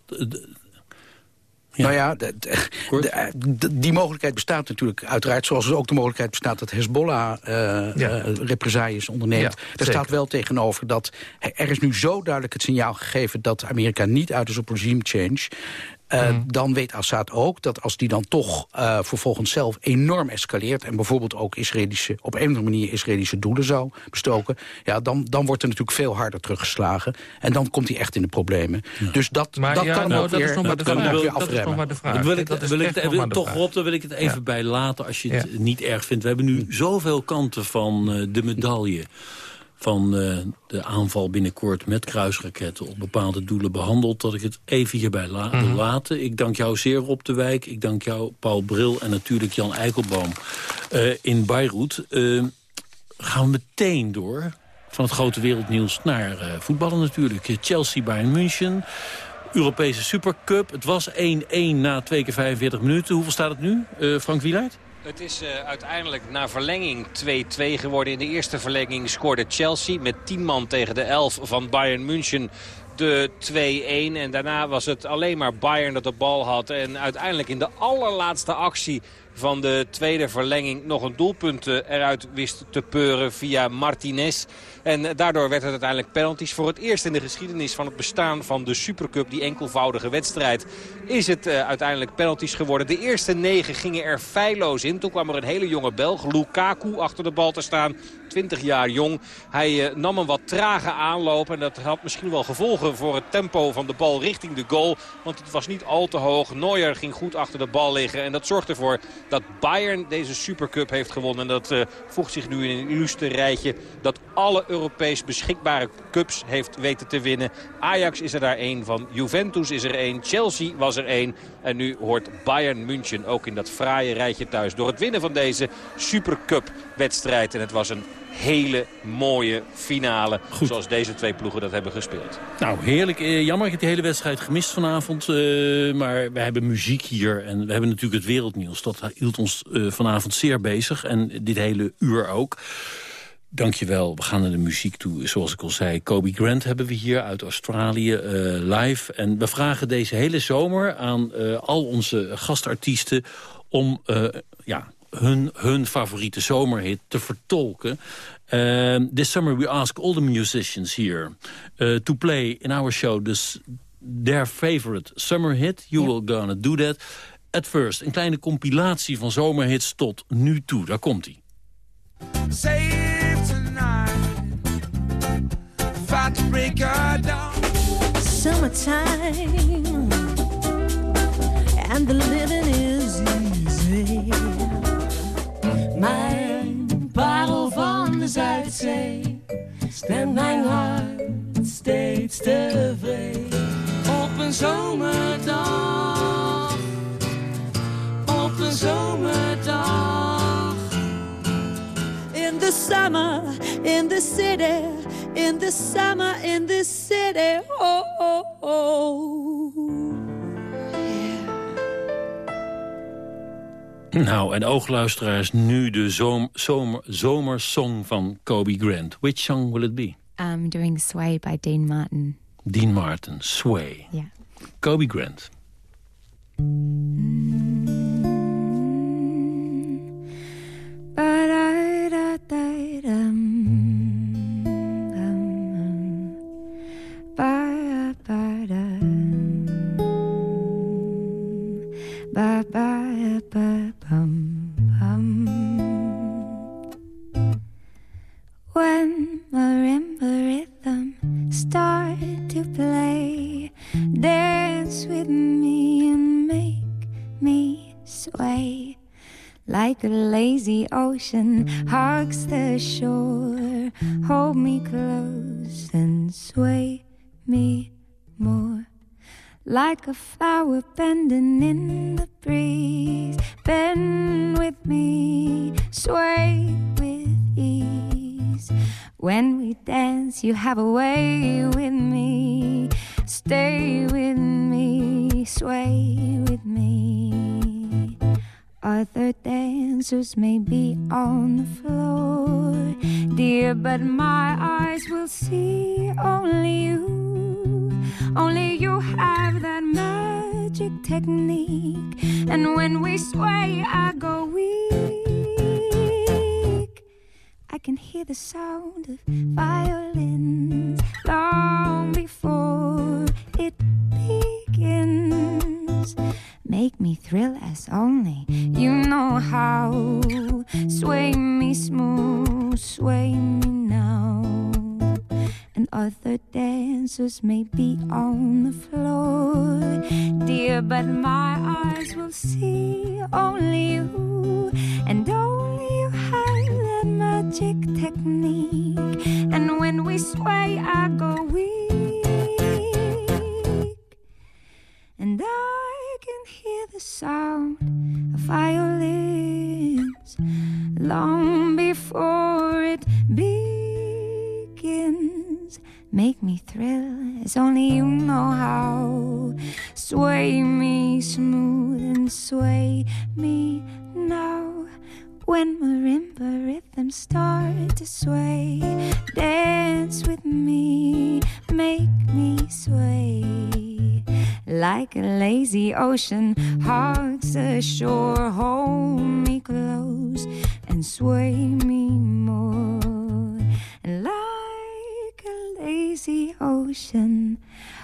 Nou ja, de, de, de, die mogelijkheid bestaat natuurlijk uiteraard... zoals ook de mogelijkheid bestaat dat Hezbollah uh, ja. uh, represailles onderneemt. Ja, er staat wel tegenover dat er is nu zo duidelijk het signaal gegeven... dat Amerika niet uit is op regime change... Uh, mm. Dan weet Assad ook dat als die dan toch uh, vervolgens zelf enorm escaleert... en bijvoorbeeld ook Israëlische, op een of andere manier Israëlische doelen zou bestoken... Ja, dan, dan wordt er natuurlijk veel harder teruggeslagen. En dan komt hij echt in de problemen. Ja. Dus dat, maar, dat ja, kan nou, ook dat weer, is nog maar de dat vraag. Dat is nog maar de vraag. Wil ik, wil ik, wil, toch, Rob, daar wil ik het even bij laten als je het niet erg vindt. We hebben nu zoveel kanten van uh, de medaille van uh, de aanval binnenkort met kruisraketten op bepaalde doelen behandeld... dat ik het even hierbij la mm -hmm. laten. Ik dank jou zeer, Rob de Wijk. Ik dank jou, Paul Bril en natuurlijk Jan Eikelboom uh, in Beirut. Uh, gaan we meteen door van het grote wereldnieuws naar voetballen natuurlijk. Chelsea, Bayern München... Europese Supercup. Het was 1-1 na twee keer 45 minuten. Hoeveel staat het nu, Frank Wielaert? Het is uh, uiteindelijk na verlenging 2-2 geworden. In de eerste verlenging scoorde Chelsea met 10 man tegen de 11 van Bayern München de 2-1. En daarna was het alleen maar Bayern dat de bal had. En uiteindelijk in de allerlaatste actie van de tweede verlenging nog een doelpunt eruit wist te peuren via Martinez. En daardoor werd het uiteindelijk penalties. Voor het eerst in de geschiedenis van het bestaan van de Supercup, die enkelvoudige wedstrijd, is het uh, uiteindelijk penalties geworden. De eerste negen gingen er feilloos in. Toen kwam er een hele jonge Belg, Lukaku, achter de bal te staan. 20 jaar jong. Hij uh, nam een wat trage aanloop. En dat had misschien wel gevolgen voor het tempo van de bal richting de goal. Want het was niet al te hoog. Neuer ging goed achter de bal liggen. En dat zorgt ervoor dat Bayern deze Supercup heeft gewonnen. En dat uh, voegt zich nu in een illustre rijtje dat alle Europees beschikbare cups heeft weten te winnen. Ajax is er daar één van. Juventus is er één. Chelsea was er één. En nu hoort Bayern München ook in dat fraaie rijtje thuis. Door het winnen van deze Supercup wedstrijd. En het was een hele mooie finale. Goed. Zoals deze twee ploegen dat hebben gespeeld. Nou, heerlijk. Eh, jammer, ik heb die hele wedstrijd gemist vanavond. Uh, maar we hebben muziek hier. En we hebben natuurlijk het wereldnieuws. Dat hield ons uh, vanavond zeer bezig. En dit hele uur ook. Dankjewel. We gaan naar de muziek toe. Zoals ik al zei, Kobe Grant hebben we hier uit Australië uh, live. En we vragen deze hele zomer aan al onze gastartiesten... om ja, hun, hun favoriete zomerhit te vertolken. Uh, this summer we ask all the musicians here uh, to play in our show this, their favorite summer hit. You will gonna do that. At first, een kleine compilatie van zomerhits tot nu toe. Daar komt hij. Save tonight, fight to break her down. Summertime, and the living Mijn parel van de Zuidzee stemt mijn hart steeds tevreden. Op een zomerdag, op een zomerdag. In the summer, in the city, in the summer, in the city. Oh, oh, oh. Nou, en oogluisteraars, nu de zomer, zomer, zomersong van Kobe Grant. Which song will it be? I'm doing Sway by Dean Martin. Dean Martin, Sway. Yeah. Kobe Grant. Ba When marimba rhythm start to play, dance with me and make me sway. Like a lazy ocean hugs the shore, hold me close and sway me more. Like a flower bending in the breeze, bend with me, sway with ease. When we dance, you have a way with me. Stay with me, sway with me. Other dancers may be on the floor, dear, but my eyes will see only you. Only you have that magic technique. And when we sway, I go weak. I can hear the sound of violins long before it begins. Make me thrill as only you know how. Sway me smooth, sway me other dancers may be on the floor, dear, but my eyes will see only you, and only you have that magic technique. And when we sway, I go weak, and I can hear the sound of violins long before it begins. Make me thrill as only you know how. Sway me smooth and sway me now. When marimba rhythms start to sway, dance with me, make me sway. Like a lazy ocean hugs shore, hold me close and sway me more. Like a lazy ocean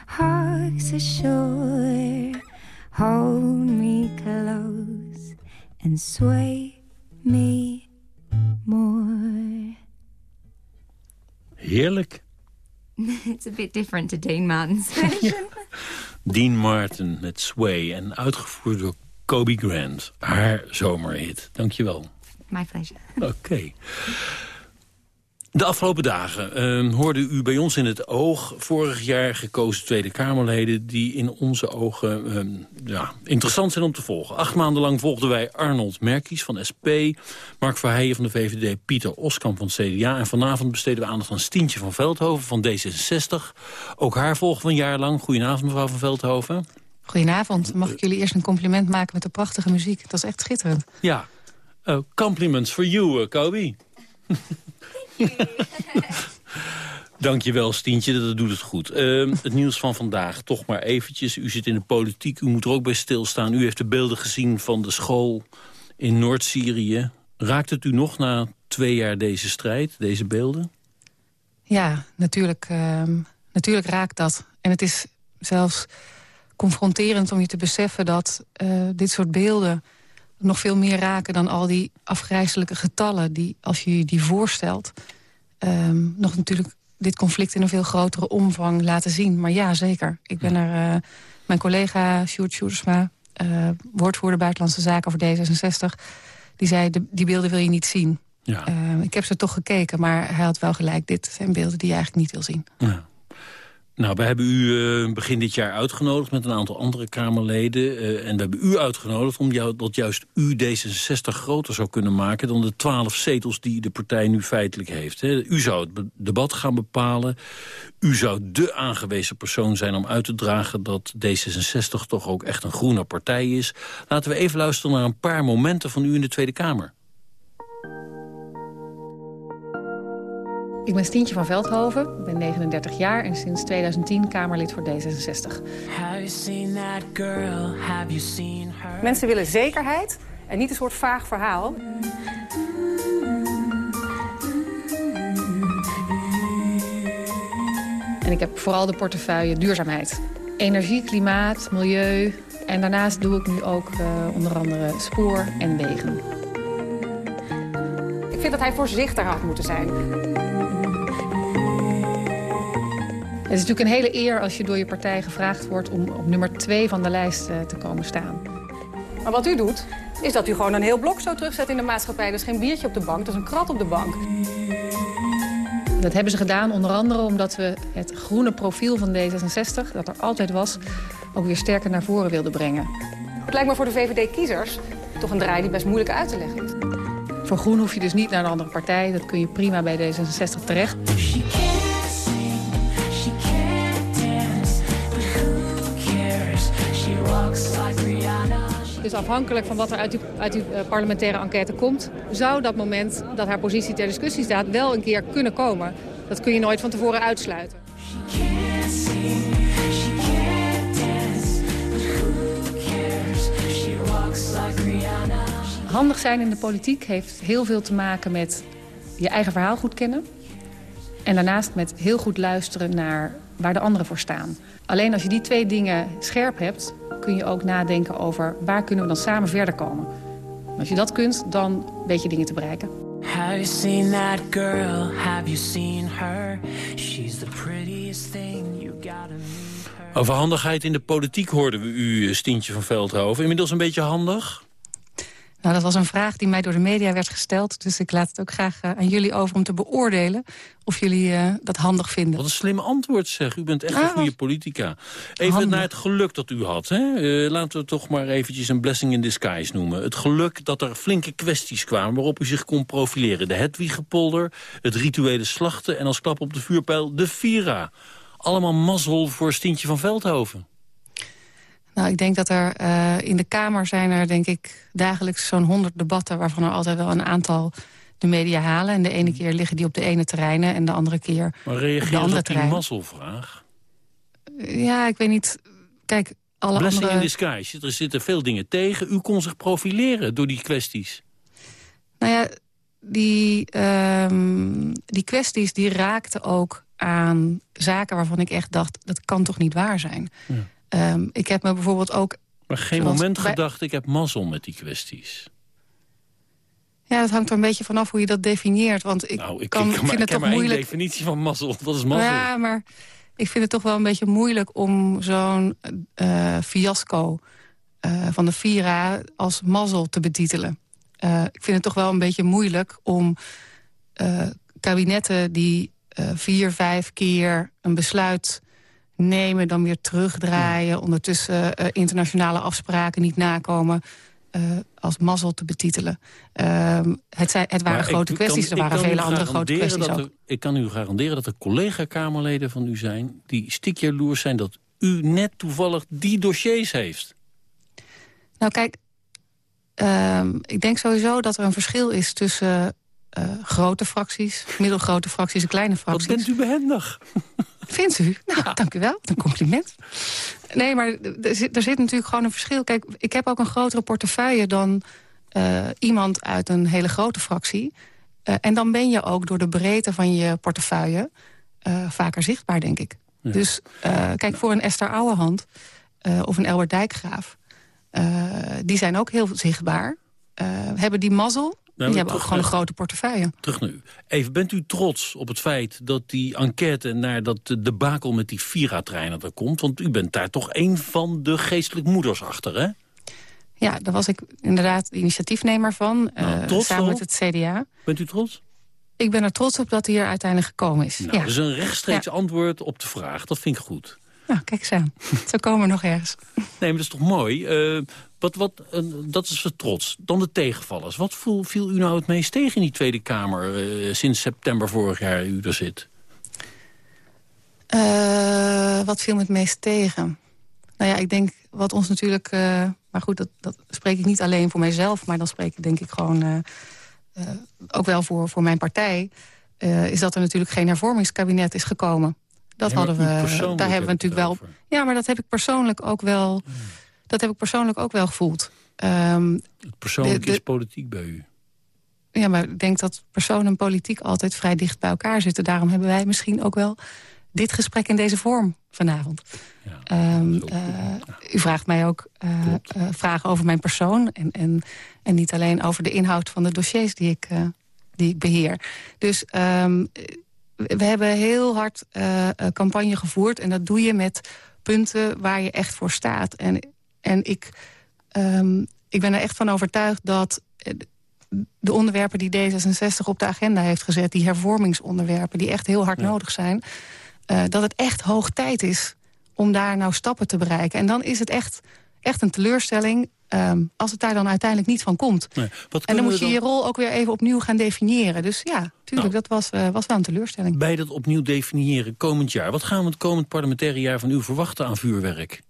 hugs the shore, hold me close and sway me more. Heerlijk. it's a bit different to Dane Martin's version. Dean Martin met Sway en uitgevoerd door Kobe Grant. Haar zomerhit. Dankjewel. My pleasure. Oké. De afgelopen dagen uh, hoorde u bij ons in het oog... vorig jaar gekozen Tweede Kamerleden... die in onze ogen uh, ja, interessant zijn om te volgen. Acht maanden lang volgden wij Arnold Merkies van SP... Mark Verheijen van de VVD, Pieter Oskamp van CDA... en vanavond besteden we aandacht aan Stientje van Veldhoven van D66. Ook haar volgen we een jaar lang. Goedenavond, mevrouw van Veldhoven. Goedenavond. Mag ik jullie eerst een compliment maken met de prachtige muziek? Dat is echt schitterend. Ja. Uh, compliments for you, uh, Kobe. Dankjewel, Stientje, dat doet het goed. Uh, het nieuws van vandaag, toch maar eventjes. U zit in de politiek, u moet er ook bij stilstaan. U heeft de beelden gezien van de school in Noord-Syrië. Raakt het u nog na twee jaar deze strijd, deze beelden? Ja, natuurlijk, uh, natuurlijk raakt dat. En het is zelfs confronterend om je te beseffen dat uh, dit soort beelden nog veel meer raken dan al die afgrijzelijke getallen... die, als je je die voorstelt, um, nog natuurlijk dit conflict in een veel grotere omvang laten zien. Maar ja, zeker. Ik ben er... Uh, mijn collega Sjoerd Sjoerdsma, uh, woordvoerder Buitenlandse Zaken over D66... die zei, de, die beelden wil je niet zien. Ja. Uh, ik heb ze toch gekeken, maar hij had wel gelijk. Dit zijn beelden die je eigenlijk niet wil zien. Ja. Nou, we hebben u uh, begin dit jaar uitgenodigd met een aantal andere Kamerleden. Uh, en we hebben u uitgenodigd om jou, juist u D66 groter zou kunnen maken... dan de twaalf zetels die de partij nu feitelijk heeft. U zou het debat gaan bepalen. U zou de aangewezen persoon zijn om uit te dragen... dat D66 toch ook echt een groene partij is. Laten we even luisteren naar een paar momenten van u in de Tweede Kamer. Ik ben Stientje van Veldhoven, ik ben 39 jaar en sinds 2010 Kamerlid voor D66. Mensen willen zekerheid en niet een soort vaag verhaal. En ik heb vooral de portefeuille duurzaamheid. Energie, klimaat, milieu en daarnaast doe ik nu ook uh, onder andere spoor en wegen. Ik vind dat hij voorzichtig had moeten zijn. Het is natuurlijk een hele eer als je door je partij gevraagd wordt... om op nummer 2 van de lijst uh, te komen staan. Maar wat u doet, is dat u gewoon een heel blok zo terugzet in de maatschappij. Is geen biertje op de bank, dat is een krat op de bank. Dat hebben ze gedaan onder andere omdat we het groene profiel van D66... dat er altijd was, ook weer sterker naar voren wilden brengen. Het lijkt me voor de VVD-kiezers toch een draai die best moeilijk uit te leggen is. Voor groen hoef je dus niet naar een andere partij. Dat kun je prima bij D66 terecht. Dus afhankelijk van wat er uit die, uit die eh, parlementaire enquête komt... zou dat moment dat haar positie ter discussie staat wel een keer kunnen komen. Dat kun je nooit van tevoren uitsluiten. Handig zijn in de politiek heeft heel veel te maken met je eigen verhaal goed kennen. En daarnaast met heel goed luisteren naar waar de anderen voor staan. Alleen als je die twee dingen scherp hebt, kun je ook nadenken over waar kunnen we dan samen verder komen. En als je dat kunt, dan weet je dingen te bereiken. Have you seen that girl? Have you seen her? She's the prettiest thing you gotta meet her. Over handigheid in de politiek hoorden we u, eh, Stientje van Veldhoven. Inmiddels een beetje handig? Nou, dat was een vraag die mij door de media werd gesteld. Dus ik laat het ook graag uh, aan jullie over om te beoordelen... of jullie uh, dat handig vinden. Wat een slim antwoord, zeg. U bent echt ah, een goede politica. Even handig. naar het geluk dat u had. Hè? Uh, laten we toch maar eventjes een blessing in disguise noemen. Het geluk dat er flinke kwesties kwamen waarop u zich kon profileren. De Hedwiggepolder, het rituele slachten... en als klap op de vuurpijl de Vira. Allemaal mazzel voor Stientje van Veldhoven. Nou, ik denk dat er uh, in de Kamer zijn er denk ik dagelijks zo'n honderd debatten... waarvan er altijd wel een aantal de media halen. En de ene keer liggen die op de ene terreinen en de andere keer maar reageer op de op die mazzelvraag? Ja, ik weet niet. Kijk, alle Blessing andere... in disguise. Er zitten veel dingen tegen. U kon zich profileren door die kwesties. Nou ja, die, um, die kwesties die raakten ook aan zaken waarvan ik echt dacht... dat kan toch niet waar zijn. Ja. Um, ik heb me bijvoorbeeld ook... Maar geen moment bij... gedacht, ik heb mazzel met die kwesties. Ja, het hangt er een beetje vanaf hoe je dat definieert. Want ik, nou, ik, kan, ik, vind ik het toch maar moeilijk... definitie van mazzel. Wat is mazzel? Ja, maar ik vind het toch wel een beetje moeilijk om zo'n uh, fiasco uh, van de Vira als mazzel te betitelen. Uh, ik vind het toch wel een beetje moeilijk om kabinetten die vier, vijf keer een besluit nemen, dan weer terugdraaien... Ja. ondertussen uh, internationale afspraken niet nakomen... Uh, als mazzel te betitelen. Uh, het, zei, het waren maar grote ik, kwesties, kan, er waren vele andere grote kwesties ook. Er, ik kan u garanderen dat er collega-Kamerleden van u zijn... die stikjaloers zijn dat u net toevallig die dossiers heeft. Nou kijk, ehm, ik denk sowieso dat er een verschil is tussen... Uh, grote fracties, middelgrote fracties en kleine fracties. Wat bent u behendig? Vindt u? Nou, ja. dank u wel. Een compliment. Nee, maar er zit, er zit natuurlijk gewoon een verschil. Kijk, ik heb ook een grotere portefeuille dan uh, iemand uit een hele grote fractie. Uh, en dan ben je ook door de breedte van je portefeuille uh, vaker zichtbaar, denk ik. Ja. Dus kijk, voor een Esther Ouwehand of een Elbert Dijkgraaf... die zijn ook heel zichtbaar. hebben die mazzel nou, die hebben ook gewoon een grote portefeuille. Terug nu. Even, bent u trots op het feit dat die enquête naar dat debakel met die Vira-treinen er komt? Want u bent daar toch een van de geestelijk moeders achter, hè? Ja, daar was ik inderdaad de initiatiefnemer van. Nou, uh, samen met het CDA. Bent u trots? Ik ben er trots op dat hij er uiteindelijk gekomen is. Nou, ja. Dus een rechtstreeks ja. antwoord op de vraag. Dat vind ik goed. Nou, kijk eens aan. Zo komen we nog ergens. Nee, maar dat is toch mooi? Uh, wat, wat, dat is trots. Dan de tegenvallers. Wat voel, viel u nou het meest tegen in die Tweede Kamer... Uh, sinds september vorig jaar u er zit? wat viel me het meest tegen? Nou ja, ik denk wat ons natuurlijk... maar goed, dat, dat spreek ik niet alleen voor mijzelf... maar dan spreek ik denk ik gewoon ook wel voor, voor mijn partij... is dat er natuurlijk geen hervormingskabinet is gekomen. Dat hadden we. Daar hebben we natuurlijk wel. Ja, maar dat heb ik persoonlijk ook wel. Hmm. Dat heb ik persoonlijk ook wel gevoeld. Um, het persoonlijk de, de, is politiek bij u. Ja, maar ik denk dat persoon en politiek altijd vrij dicht bij elkaar zitten. Daarom hebben wij misschien ook wel dit gesprek in deze vorm vanavond. Ja, um, uh, ja. U vraagt mij ook uh, uh, vragen over mijn persoon... En, en, en niet alleen over de inhoud van de dossiers die ik, die ik beheer. Dus um, we hebben heel hard campagne gevoerd. En dat doe je met punten waar je echt voor staat. En, en ik, um, ik ben er echt van overtuigd dat de onderwerpen die D66 op de agenda heeft gezet... die hervormingsonderwerpen, die echt heel hard ja. nodig zijn... Uh, dat het echt hoog tijd is om daar nou stappen te bereiken. En dan is het echt, echt een teleurstelling Um, als het daar dan uiteindelijk niet van komt. Nee, en dan moet je dan... je rol ook weer even opnieuw gaan definiëren. Dus ja, tuurlijk, nou, dat was, uh, was wel een teleurstelling. Bij dat opnieuw definiëren komend jaar... wat gaan we het komend parlementaire jaar van u verwachten aan vuurwerk?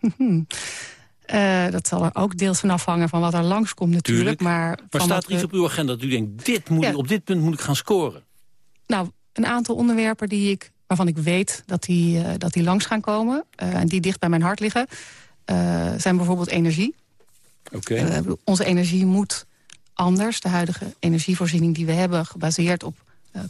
Uh, dat zal er ook deels van afhangen van wat er langskomt natuurlijk. Tuurlijk. Maar, maar staat er iets op uw agenda dat u denkt... Dit moet ja. ik, op dit punt moet ik gaan scoren? Nou, een aantal onderwerpen die ik, waarvan ik weet dat die, uh, dat die langs gaan komen... en die dicht bij mijn hart liggen... zijn bijvoorbeeld energie. Okay. Uh, onze energie moet anders. De huidige energievoorziening die we hebben, gebaseerd op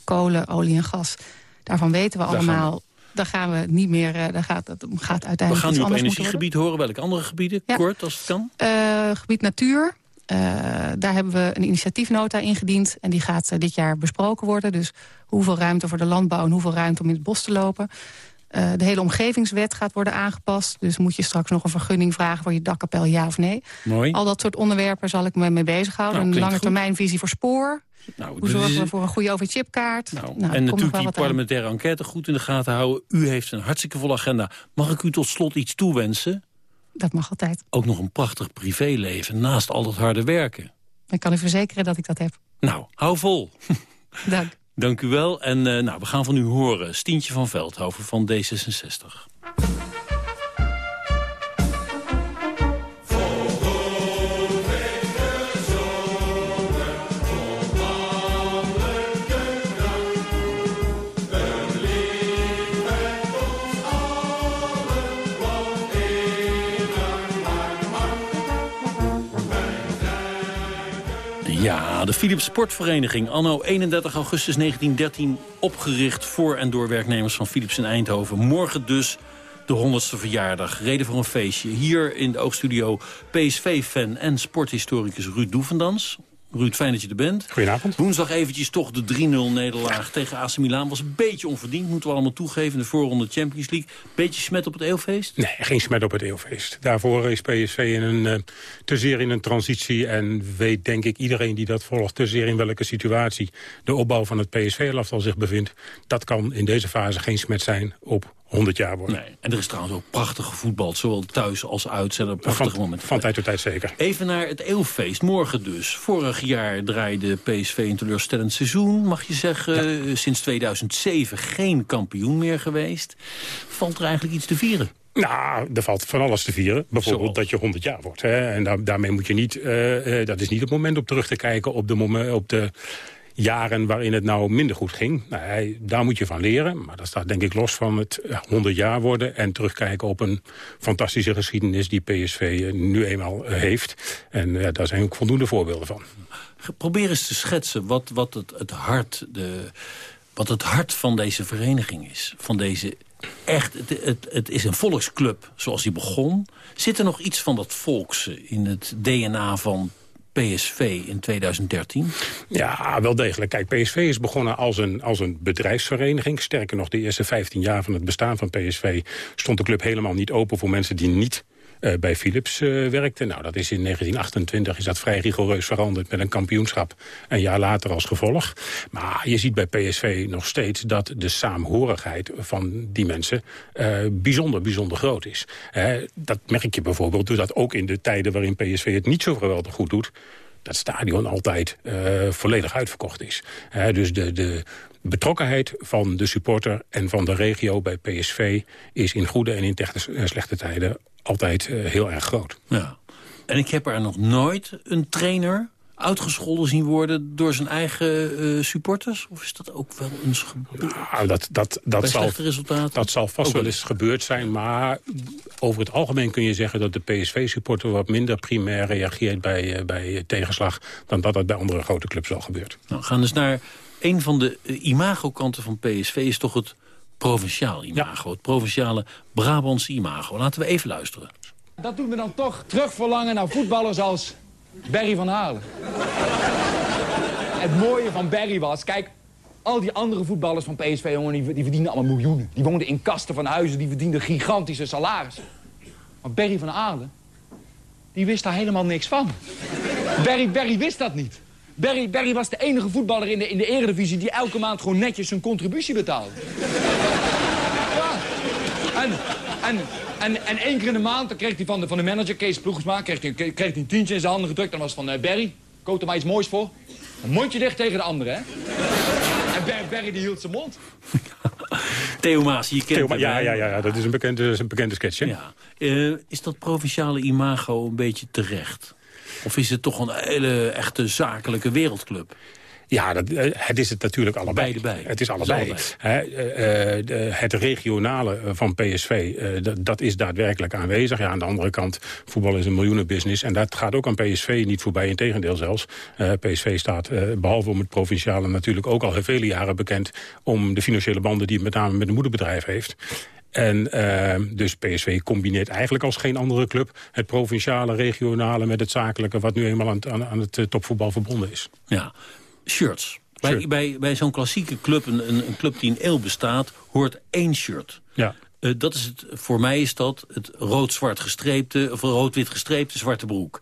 kolen, olie en gas... daarvan weten we allemaal... gaan Daar gaan we niet meer, uh, daar gaat, dat gaat We uiteindelijk gaan iets nu op energiegebied horen. Welke andere gebieden? Ja. Kort, als het kan. Eh, gebied natuur. Eh, daar hebben we een initiatiefnota ingediend. En die gaat dit jaar besproken worden. Dus hoeveel ruimte voor de landbouw en hoeveel ruimte om in het bos te lopen. De hele omgevingswet gaat worden aangepast. Dus moet je straks nog een vergunning vragen voor je dakkapel, ja of nee. Mooi. Al dat soort onderwerpen zal ik me mee bezighouden. Nou, een lange goed. termijn visie voor spoor. Nou, Hoe zorgen we voor een goede OV-chipkaart? Nou, nog en natuurlijk die aan. parlementaire enquête goed in de gaten houden. U heeft een hartstikke volle agenda. Mag ik u tot slot iets toewensen? Dat mag altijd. Ook nog een prachtig privéleven naast al dat harde werken. Ik kan u verzekeren dat ik dat heb. Nou, hou vol. Dank. Dank u wel. En eh, nou, we gaan van u horen. Stientje van Veldhoven van D66. Ja, de Philips Sportvereniging, anno 31 augustus 1913... opgericht voor en door werknemers van Philips in Eindhoven. Morgen dus de 100ste verjaardag. Reden voor een feestje. Hier in de oogstudio PSV-fan en sporthistoricus Ruud Doevendans. Ruud, fijn dat je er bent. Goedenavond. Woensdag eventjes toch de 3-0-nederlaag tegen AC Milan. Was een beetje onverdiend, moeten we allemaal toegeven. In de voorronde Champions League. Beetje smet op het eeuwfeest? Nee, geen smet op het eeuwfeest. Daarvoor is PSV in een, eh, te zeer in een transitie. En weet denk ik iedereen die dat volgt te zeer in welke situatie... de opbouw van het PSV-elftal zich bevindt. Dat kan in deze fase geen smet zijn op 100 jaar worden. Nee. En er is trouwens ook prachtig gevoetbald. Zowel thuis als uit zijn er prachtige van, momenten. van tijd tot tijd zeker. Even naar het eeuwfeest. Morgen dus. Vorig jaar draaide PSV een teleurstellend seizoen, mag je zeggen. Sinds 2007 geen kampioen meer geweest. Valt er eigenlijk iets te vieren? Nou, er valt van alles te vieren. Bijvoorbeeld dat je 100 jaar wordt. Hè? En daar, daarmee moet je niet... eh, eh, dat is niet het moment om terug te kijken op de, op de jaren waarin het nou minder goed ging. Nou, daar moet je van leren. Maar dat staat denk ik los van het eh, 100 jaar worden... en terugkijken op een fantastische geschiedenis die PSV eh, nu eenmaal eh, heeft. En eh, daar zijn ook voldoende voorbeelden van. Probeer eens te schetsen wat, wat het, het hart... De, wat het hart van deze vereniging is. Van deze echt, het, het, het is een volksclub zoals die begon. Zit er nog iets van dat volkse in het DNA van PSV in 2013? Ja, wel degelijk. Kijk, PSV is begonnen als een, als een bedrijfsvereniging. Sterker nog, de eerste 15 jaar van het bestaan van PSV... stond de club helemaal niet open voor mensen die niet eh, bij Philips eh, werkten. Nou, dat is in 1928 is dat vrij rigoureus veranderd met een kampioenschap. Een jaar later als gevolg. Maar je ziet bij PSV nog steeds dat de saamhorigheid van die mensen... eh, bijzonder, bijzonder groot is. Dat merk je bijvoorbeeld doordat ook in de tijden waarin PSV het niet zo geweldig goed doet dat stadion altijd volledig uitverkocht is. Dus de, de betrokkenheid van de supporter en van de regio bij PSV... is in goede en in slechte tijden altijd eh, heel erg groot. Ja. En ik heb er nog nooit een trainer uitgescholden zien worden door zijn eigen eh, supporters? Of is dat ook wel eens gebeurd? Nou, dat, dat, dat, zal, dat zal vast wel eens gebeurd zijn. Maar over het algemeen kun je zeggen dat de PSV-supporter... wat minder primair reageert bij, eh, bij tegenslag... dan dat dat bij andere grote clubs wel gebeurt. Nou, we gaan dus naar een van de imagokanten van PSV... is toch het provinciaal imago. Het provinciale Brabantse imago. Laten we even luisteren. Dat doet me dan toch terugverlangen naar voetballers als Barry van Halen. Het mooie van Barry was, kijk, al die andere voetballers van PSV, jongen, die, die verdienden allemaal miljoenen. Die woonden in kasten van huizen, die verdienden gigantische salarissen. Maar Barry van Halen, die wist daar helemaal niks van. Barry, Barry wist dat niet. Barry, Barry was de enige voetballer in de, in de eredivisie die elke maand gewoon netjes zijn contributie betaalde. Ja. En, en, en, en één keer in de maand dan kreeg hij van de, van de manager, Kees Ploegsma, kreeg hij, kreeg hij een tientje in zijn handen gedrukt. En dat was van eh, Barry, koop er maar iets moois voor. Een mondje dicht tegen de andere, hè. En Barry, Barry die hield zijn mond. Theo Maas, je kent Theo, hem, ja, ja, ja, ja, dat is een bekende, is een bekende sketch, hè? Ja. Eh, is dat provinciale imago een beetje terecht? Of is het toch een hele echte zakelijke wereldclub? Ja, dat, eh, het is het natuurlijk allebei. Beide bij. Het is allebei. Hè, eh, eh, de- het regionale van PSV, dat- is daadwerkelijk aanwezig. Ja, aan de andere kant, voetbal is een miljoenenbusiness. En dat gaat ook aan PSV niet voorbij, integendeel zelfs. Eh, PSV staat, eh, behalve om het provinciale natuurlijk ook al vele jaren bekend... om de financiële banden die het met name met een moederbedrijf heeft. En eh, dus PSV combineert eigenlijk als geen andere club... het provinciale, regionale met het zakelijke... wat nu eenmaal aan, aan, aan het eh, topvoetbal verbonden is. Ja, shirts. Bij, bij, bij zo'n klassieke club, een, een, club die een eeuw bestaat, hoort één shirt. Ja. Eh, dat is het, voor mij is dat het rood-zwart gestreepte, of rood-wit gestreepte zwarte broek.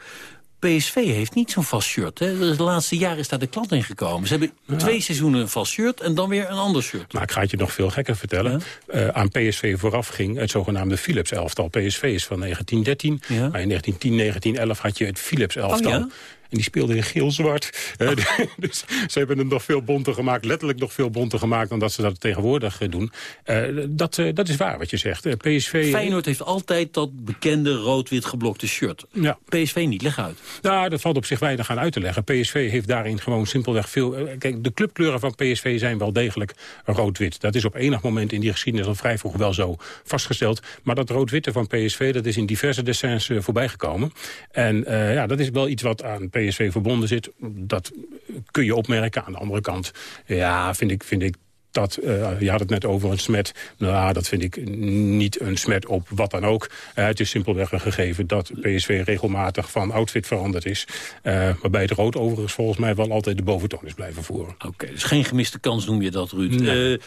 PSV heeft niet zo'n vast shirt. Hè. De laatste jaren is daar de klant in gekomen. Ze hebben twee seizoenen een vast shirt en dan weer een ander shirt. Maar ik ga het je nog veel gekker vertellen. Eh, aan PSV vooraf ging het zogenaamde Philips-elftal. PSV is van 1913, maar in 1910, 1911 had je het Philips-elftal. Oh? En die speelde in geel-zwart. Eh, dus ze hebben het nog veel bonter gemaakt. Letterlijk nog veel bonter gemaakt dan dat ze dat tegenwoordig eh, doen. Eh, dat, dat is waar wat je zegt. PSV... Feyenoord heeft altijd dat bekende rood-wit geblokte shirt. Ja. PSV niet, leg uit. Nou, dat valt op zich weinig aan uit te leggen. PSV heeft daarin gewoon simpelweg veel... Kijk, de clubkleuren van PSV zijn wel degelijk rood-wit. Dat is op enig moment in die geschiedenis al vrij vroeg wel zo vastgesteld. Maar dat rood-witte van PSV, dat is in diverse dessins voorbijgekomen. En ja, dat is wel iets wat aan PSV verbonden zit. Dat kun je opmerken. Aan de andere kant, ja, vind ik... Vind ik dat, uh, je had het net over een smet. Nou, dat vind ik niet een smet op wat dan ook. Uh, het is simpelweg een gegeven dat PSV regelmatig van outfit veranderd is. Uh, waarbij het rood overigens volgens mij wel altijd de boventoon is blijven voeren. Oké, okay, dus geen gemiste kans noem je dat, Ruud. Nee.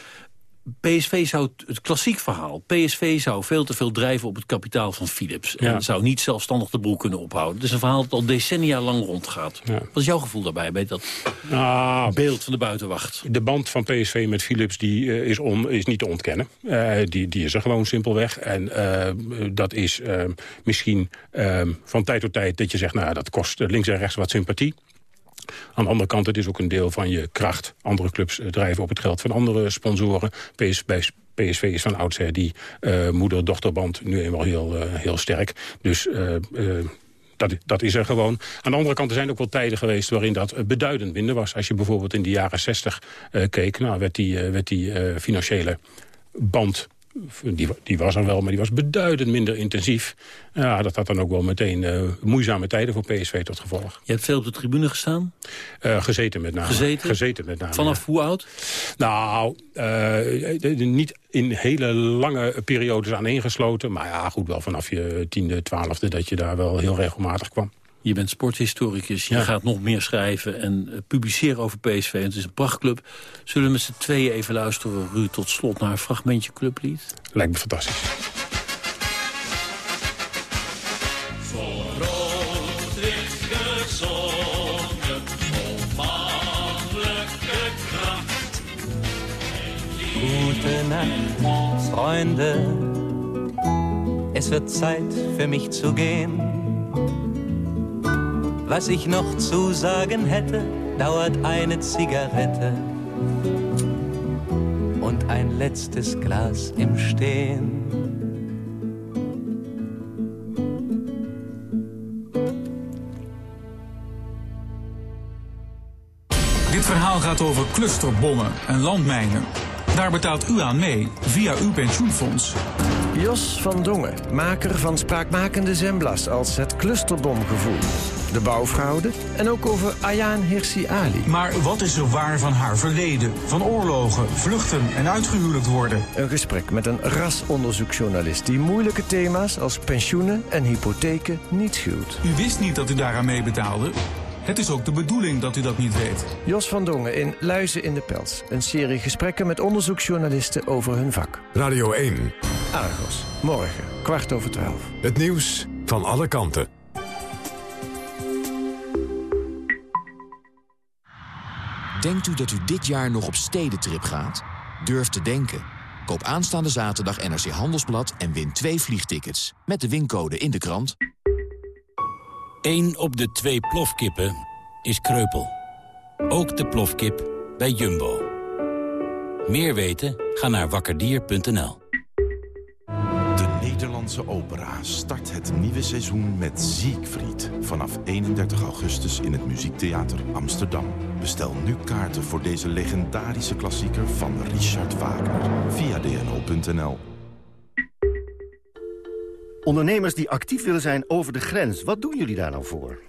PSV zou, het klassiek verhaal, PSV zou veel te veel drijven op het kapitaal van Philips. Ja. En zou niet zelfstandig de broek kunnen ophouden. Het is een verhaal dat al decennia lang rondgaat. Ja. Wat is jouw gevoel daarbij, bij dat nou, beeld van de buitenwacht? De band van PSV met Philips die, uh, is, on, is niet te ontkennen. Uh, die, die is er gewoon simpelweg. En uh, dat is misschien van tijd tot tijd dat je zegt... nou, dat kost links en rechts wat sympathie. Aan de andere kant, het is ook een deel van je kracht. Andere clubs drijven op het geld van andere sponsoren. Bij PSV is van oudsher die uh, moeder-dochterband nu eenmaal heel, uh, heel sterk. Dus... Dat, dat, is er gewoon. Aan de andere kant er zijn ook wel tijden geweest waarin dat beduidend minder was. Als je bijvoorbeeld in de jaren 60 keek, nou werd die, werd die financiële band die, die, was er wel, maar die was beduidend minder intensief. Ja, dat had dan ook wel meteen uh, moeizame tijden voor PSV tot gevolg. Je hebt veel op de tribune gestaan? Uh, gezeten met name. Gezeten? Gezeten met name. Vanaf ja. hoe oud? Nou, uh, niet in hele lange periodes aaneengesloten. Maar ja, goed, wel vanaf je tiende, twaalfde dat je daar wel heel regelmatig kwam. Je bent sporthistoricus, je ja. gaat nog meer schrijven en uh, publiceren over PSV. Het is een prachtclub. Zullen we met z'n tweeën even luisteren, Ruud, tot slot naar een fragmentje clublied? Lijkt me fantastisch. Gute Nacht, Freunde. Es wird Zeit für mich zu gehen. Was ich noch zu sagen hätte, dauert eine Zigarette und ein letztes Glas im Stehen. Dit verhaal gaat over clusterbommen en landmijnen. Daar betaalt u aan mee, via uw pensioenfonds. Jos van Dongen, maker van spraakmakende zemblas als het clusterbomgevoel. De bouwfraude en ook over Ayaan Hirsi Ali. Maar wat is er waar van haar verleden? Van oorlogen, vluchten en uitgehuwelijkt worden? Een gesprek met een rasonderzoeksjournalist... die moeilijke thema's als pensioenen en hypotheken niet schuwt. U wist niet dat u daaraan meebetaalde? Het is ook de bedoeling dat u dat niet weet. Jos van Dongen in Luizen in de Pels. Een serie gesprekken met onderzoeksjournalisten over hun vak. Radio 1. Argos. Morgen, kwart over twaalf. Het nieuws van alle kanten. Denkt u dat u dit jaar nog op stedentrip gaat? Durf te denken. Koop aanstaande zaterdag NRC Handelsblad en win twee vliegtickets. Met de wincode in de krant. 1 op de twee plofkippen is kreupel. Ook de plofkip bij Jumbo. Meer weten? Ga naar wakkerdier.nl. De Nederlandse Nederlandse opera start het nieuwe seizoen met Siegfried. Vanaf 31 augustus in het Muziektheater Amsterdam. Bestel nu kaarten voor deze legendarische klassieker van Richard Wagner. Via dno.nl. Ondernemers die actief willen zijn over de grens, wat doen jullie daar nou voor?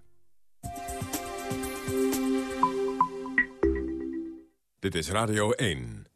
Dit is Radio 1.